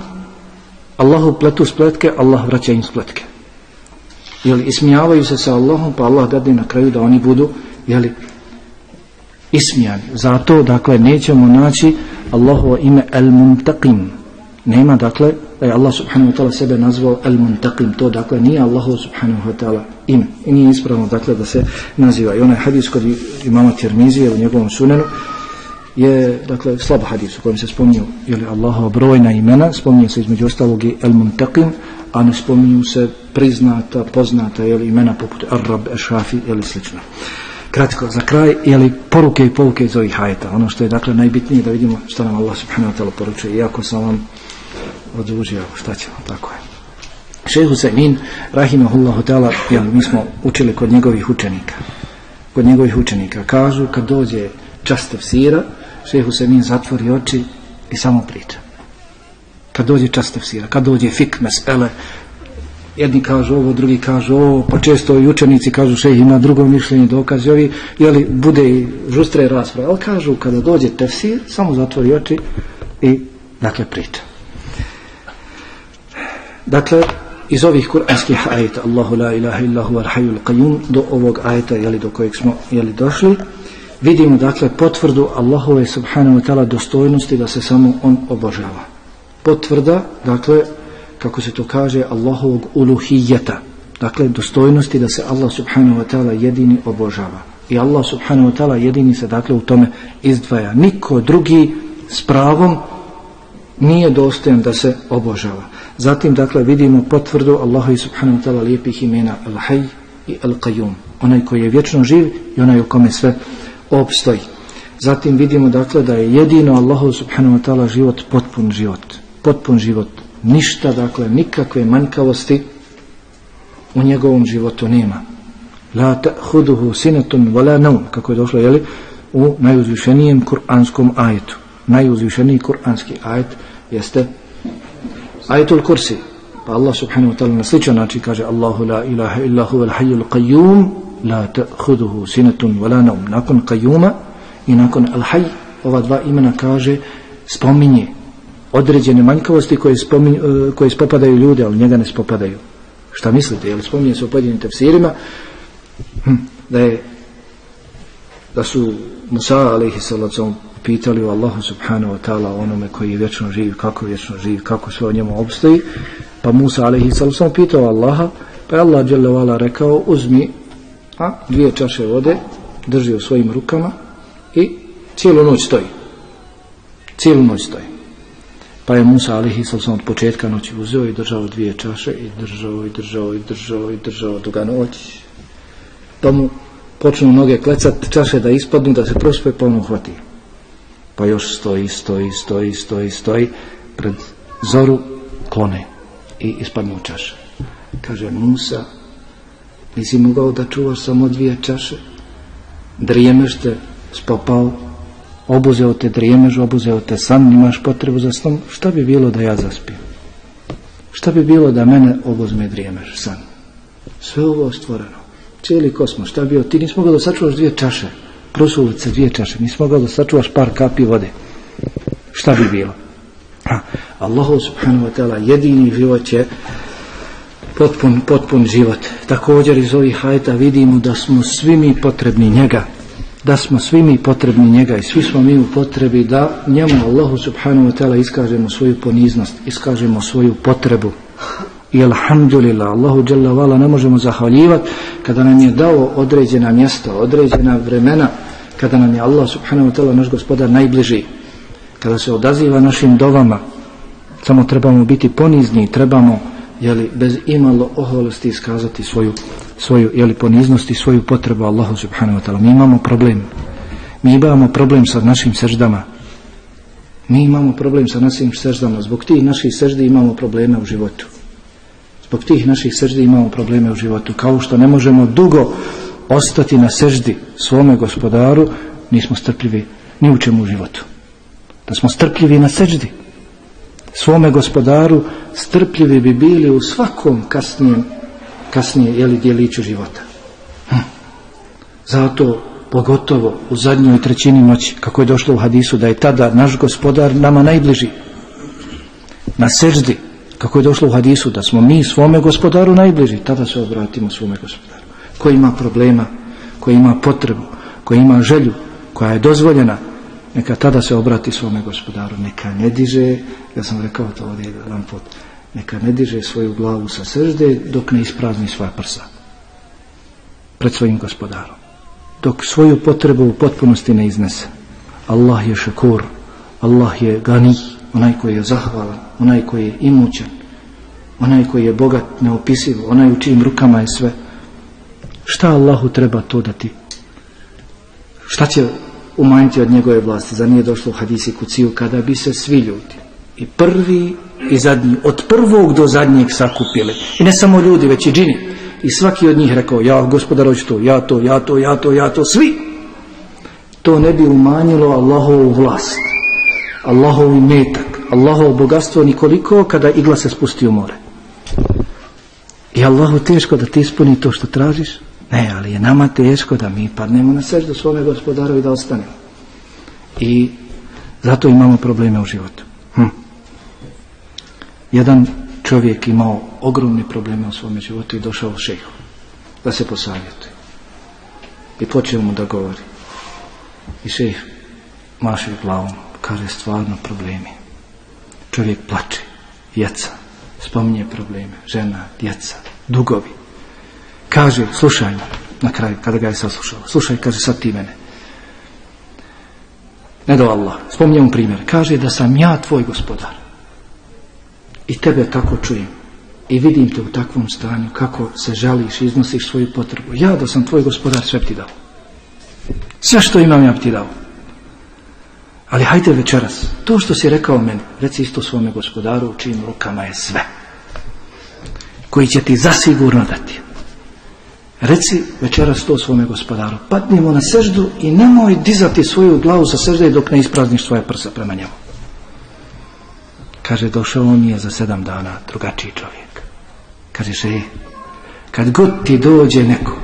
Allahu pletu spletke, Allah vraća im spletke. Jeli, ismijavaju se sa Allahom, pa Allah dade na kraju da oni budu, jeli, ismijani. Zato, dakle, nećemo naći Allahovo ime El-Muntaqim. Nema, dakle, da je Allah subhanahu wa ta'ala sebe nazvao El-Muntaqim. To, dakle, nije Allahovo subhanahu wa ta'ala ime. I nije ispravno, dakle, da se naziva. I onaj hadis kod imama Tirmizije u njegovom sunenu, je dakle slab hadis u kojem se spominju je li Allahova brojna imena spominje se između ostalog i El Muntakim a ne spominju se priznata poznata je li imena poput Arab, Ešafi ili slično. Kratko za kraj je li poruke i pouke iz ovih hajeta ono što je dakle najbitnije da vidimo što nam Allah subhanahu wa ta'ala poručuje iako sam vam odužio, šta ćemo tako je. Šejh Husaymin rahimahullahu ta'ala jel mi smo učili kod njegovih učenika. Kod njegovih učenika. Kažu kad dođe čas tefsira šehu se min zatvori oči i samo priča. Kad dođe čas tefsira, kad dođe fik mesele, jedni kažu ovo, drugi kažu ovo, pa često i učenici kažu šeh ima drugo mišljenje, dokaz, ovi, jeli, bude i žustre rasprave, ali kažu kada dođe tefsir, samo zatvori oči i, dakle, priča. Dakle, iz ovih kuranskih ajeta, Allahu la ilaha illahu arhaju qayyum do ovog ajeta, jeli, do kojeg smo, jeli, došli, vidimo dakle potvrdu Allahove subhanahu wa ta'ala dostojnosti da se samo on obožava. Potvrda, dakle, kako se to kaže, Allahovog uluhijeta. Dakle, dostojnosti da se Allah subhanahu wa ta'ala jedini obožava. I Allah subhanahu wa ta'ala jedini se dakle u tome izdvaja. Niko drugi s pravom nije dostojan da se obožava. Zatim, dakle, vidimo potvrdu Allahovi subhanahu wa ta'ala lijepih imena Al-Hayy i Al-Qayyum. Onaj koji je vječno živ i onaj u kome sve opstoji. Zatim vidimo dakle da je jedino Allahu subhanahu wa ta'ala život potpun život. Potpun život. Ništa dakle, nikakve manjkavosti u njegovom životu nema. La ta'huduhu sinatun wala naum, kako je došlo, jeli, u najuzvišenijem kuranskom ajetu. Najuzvišeniji kuranski ajet jeste ajetul kursi. Pa Allah subhanahu wa ta'ala na sličan način kaže Allahu la ilaha illa huva al-hayyul qayyum la ta'khuduhu sinatun wala nawm. Nakon qayyuma i nakon al-hayy ova dva imena kaže spominje određene manjkavosti koje spominje, e, koje spopadaju ljude ali njega ne spopadaju. Šta mislite? Je li spominje se u pojedinim tefsirima? Hm, da je da su Musa alaihi salacom pitali u Allahu subhanahu wa ta'ala onome koji je vječno živ, kako vječno živ, kako sve o njemu obstoji, pa Musa alaihi salacom pitao Allaha, pa je Allah dželle rekao, uzmi a, dvije čaše vode, drži u svojim rukama i cijelu noć stoji. Cijelu noć stoji. Pa je Musa alihi sam od početka noći uzeo i držao dvije čaše i držao i držao i držao i držao do noć. Pa mu počnu noge klecat čaše da ispadnu, da se prospe, pa on uhvati. Pa još stoji, stoji, stoji, stoji, stoji, pred zoru klone i ispadnu čaše. Kaže Musa, nisi mogao da čuvaš samo dvije čaše? Drijemeš te spopao, obuzeo te drijemeš, obuzeo te san, imaš potrebu za snom, šta bi bilo da ja zaspijem? Šta bi bilo da mene obuzme drijemeš, san? Sve ovo stvoreno. Cijeli kosmos, šta bi bio? Ti nisi mogao da sačuvaš dvije čaše, prosulice dvije čaše, nisi mogao da sačuvaš par kapi vode. Šta bi bilo? Allahu subhanahu wa ta'ala jedini život je potpun, potpun život. Također iz ovih hajta vidimo da smo svi mi potrebni njega, da smo svi mi potrebni njega i svi smo mi u potrebi da njemu Allahu subhanahu wa ta'ala iskažemo svoju poniznost, iskažemo svoju potrebu. I alhamdulillah, Allahu jalla vala ne možemo zahvaljivati kada nam je dao određena mjesta, određena vremena, kada nam je Allah subhanahu wa ta'ala naš gospodar najbliži, kada se odaziva našim dovama, samo trebamo biti ponizni, trebamo jeli, bez imalo oholosti iskazati svoju, svoju jeli, poniznost i svoju potrebu Allahu subhanahu wa ta'ala. Mi imamo problem. Mi imamo problem sa našim seždama. Mi imamo problem sa našim seždama. Zbog tih naših seždi imamo probleme u životu. Zbog tih naših seždi imamo probleme u životu. Kao što ne možemo dugo ostati na seždi svome gospodaru, nismo strpljivi ni u čemu u životu. Da smo strpljivi na seždi svome gospodaru strpljivi bi bili u svakom kasnijem kasnije jeli dijeliću života hm. zato pogotovo u zadnjoj trećini noći kako je došlo u hadisu da je tada naš gospodar nama najbliži na seždi kako je došlo u hadisu da smo mi svome gospodaru najbliži tada se obratimo svome gospodaru koji ima problema koji ima potrebu koji ima želju koja je dozvoljena neka tada se obrati svome gospodaru, neka ne diže, ja sam rekao to ovdje jedan put, neka ne diže svoju glavu sa sržde dok ne isprazni svoja prsa pred svojim gospodarom. Dok svoju potrebu u potpunosti ne iznese. Allah je šakur, Allah je gani, onaj koji je zahvalan, onaj koji je imućan, onaj koji je bogat, neopisiv, onaj u čijim rukama je sve. Šta Allahu treba to da ti? Šta će umanjiti od njegove vlasti. Za nije došlo u hadisi kuciju kada bi se svi ljudi i prvi i zadnji od prvog do zadnjeg sakupili. I ne samo ljudi, već i džini. I svaki od njih rekao, ja gospodar hoću to, ja to, ja to, ja to, ja to, svi. To ne bi umanjilo Allahovu vlast, Allahovu metak, Allahovo bogatstvo nikoliko kada igla se spusti u more. I Allahu teško da ti ispuni to što tražiš, Ne, ali je nama teško da mi padnemo na seždu svome gospodaru i da ostanemo. I zato imamo probleme u životu. Hm. Jedan čovjek imao ogromne probleme u svome životu i došao u šehu da se posavjetuje. I počeo mu da govori. I šejh maše glavom, kaže stvarno problemi. Čovjek plače, jeca, spominje probleme, žena, djeca, dugovi kaže, slušaj na kraju, kada ga je saslušao, slušaj, kaže, sad ti mene. Ne do Allah, spomnijem primjer, kaže da sam ja tvoj gospodar i tebe tako čujem i vidim te u takvom stanju kako se žališ iznosiš svoju potrebu. Ja da sam tvoj gospodar, sve ti dao. Sve što imam, ja ti dao. Ali hajde večeras, to što si rekao meni, reci isto svome gospodaru, u čijim rukama je sve. Koji će ti zasigurno dati. Reci večeras to svome gospodaru. Padnimo na seždu i nemoj dizati svoju glavu sa sežde dok ne isprazniš svoje prsa prema njemu. Kaže, došao on je za sedam dana drugačiji čovjek. Kaže, še, kad god ti dođe neko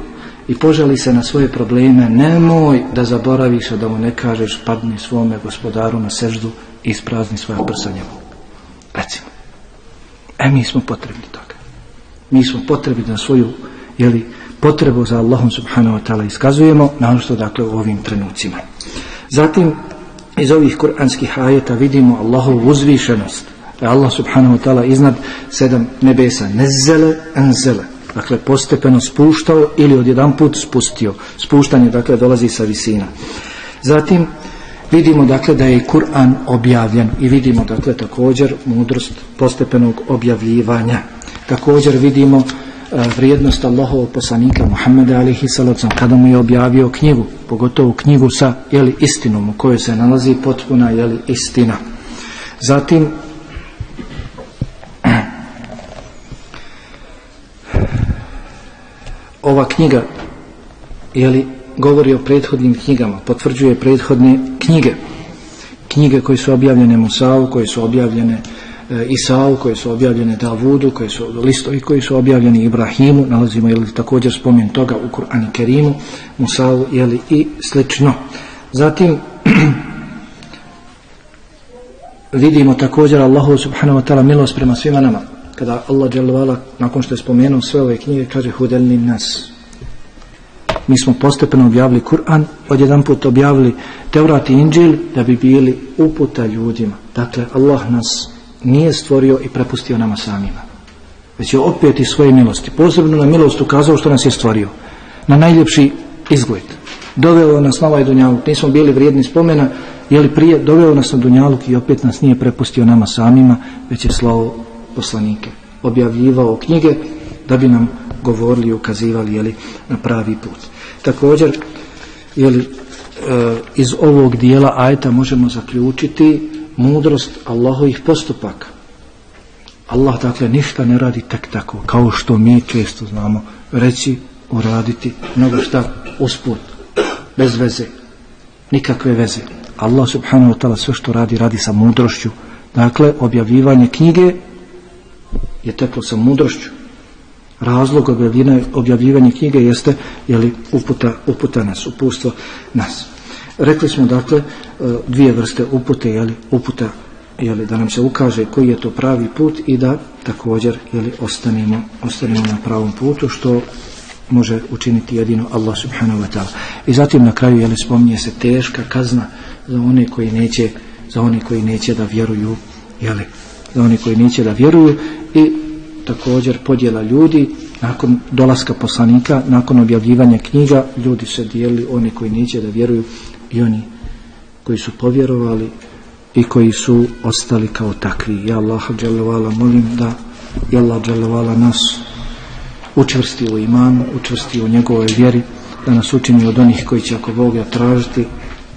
i požali se na svoje probleme, nemoj da zaboraviš da mu ne kažeš padni svome gospodaru na seždu i isprazni svoja prsa njemu. Recimo. E, mi smo potrebni toga. Mi smo potrebni na svoju, jeli, potrebu za Allahom subhanahu wa ta'ala iskazujemo, našto ono dakle u ovim trenucima. Zatim, iz ovih kuranskih ajeta vidimo Allahovu uzvišenost, da je Allah subhanahu wa ta'ala iznad sedam nebesa, nezele, enzele, dakle postepeno spuštao ili odjedan put spustio. Spuštanje dakle dolazi sa visina. Zatim vidimo dakle da je Kur'an objavljen i vidimo dakle također mudrost postepenog objavljivanja. Također vidimo Eh, vrijednost Allahovog poslanika Muhammeda alihi salacom kada mu je objavio knjigu, pogotovo knjigu sa jeli, istinom u kojoj se nalazi potpuna jeli, istina. Zatim (clears throat) ova knjiga jeli, govori o prethodnim knjigama, potvrđuje prethodne knjige. Knjige koje su objavljene Musavu, koje su objavljene Eh, Isau, koje su objavljene Davudu, koje su listovi koji su objavljeni Ibrahimu, nalazimo jeli, također spomen toga u Kur'ani Kerimu, Musavu jeli, i slično. Zatim (clears throat) vidimo također Allahu subhanahu wa ta'ala milost prema svima nama. Kada Allah dželovala nakon što je spomenuo sve ove knjige kaže hudelni nas. Mi smo postepeno objavili Kur'an odjedan put objavili Tevrat i Inđil da bi bili uputa ljudima. Dakle Allah nas nije stvorio i prepustio nama samima. Već je opet iz svoje milosti posebno na milost ukazao što nas je stvorio na najljepši izgled. Doveo nas na ovaj dunjaluk nismo bili vrijedni spomena jeli prije doveo nas na dunjaluk i opet nas nije prepustio nama samima već je slao poslanike. Objavljivao knjige da bi nam govorili i ukazivali jeli, na pravi put. Također jeli, e, iz ovog dijela ajta možemo zaključiti mudrost Allahovih postupaka. Allah dakle ništa ne radi tek tako kao što mi često znamo reći, uraditi mnogo šta? Usput bez veze nikakve veze. Allah subhanahu wa ta'ala sve što radi radi sa mudrošću. Dakle objavljivanje knjige je teklo sa mudrošću. Razlog objavljivanja, knjige jeste jeli, uputa, uputa nas, upustvo nas. Rekli smo dakle e, dvije vrste upute, jeli, uputa jeli, da nam se ukaže koji je to pravi put i da također jeli, ostanemo, ostanemo na pravom putu što može učiniti jedino Allah subhanahu wa ta'ala. I zatim na kraju jeli, spominje se teška kazna za one koji neće za one koji neće da vjeruju jeli, za one koji neće da vjeruju i također podjela ljudi nakon dolaska poslanika, nakon objavljivanja knjiga, ljudi se dijeli oni koji neće da vjeruju i oni koji su povjerovali i koji su ostali kao takvi. Ja Allah dželevala molim da ja Allah dželevala nas učvrsti u imanu, učvrsti u njegovoj vjeri, da nas učini od onih koji će ako Boga tražiti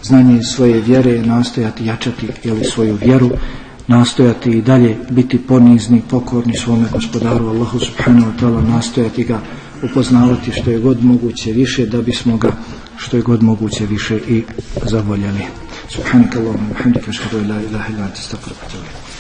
znanje svoje vjere, nastojati jačati jeli, svoju vjeru, nastojati i dalje biti ponizni, pokorni svome gospodaru Allahu subhanahu wa ta'ala, nastojati ga upoznavati što je god moguće više da bismo ga što je god moguće više i zavoljeli. Subhanak Allahumma wa bihamdika ashhadu an la ilaha illa anta astaghfiruka wa atubu.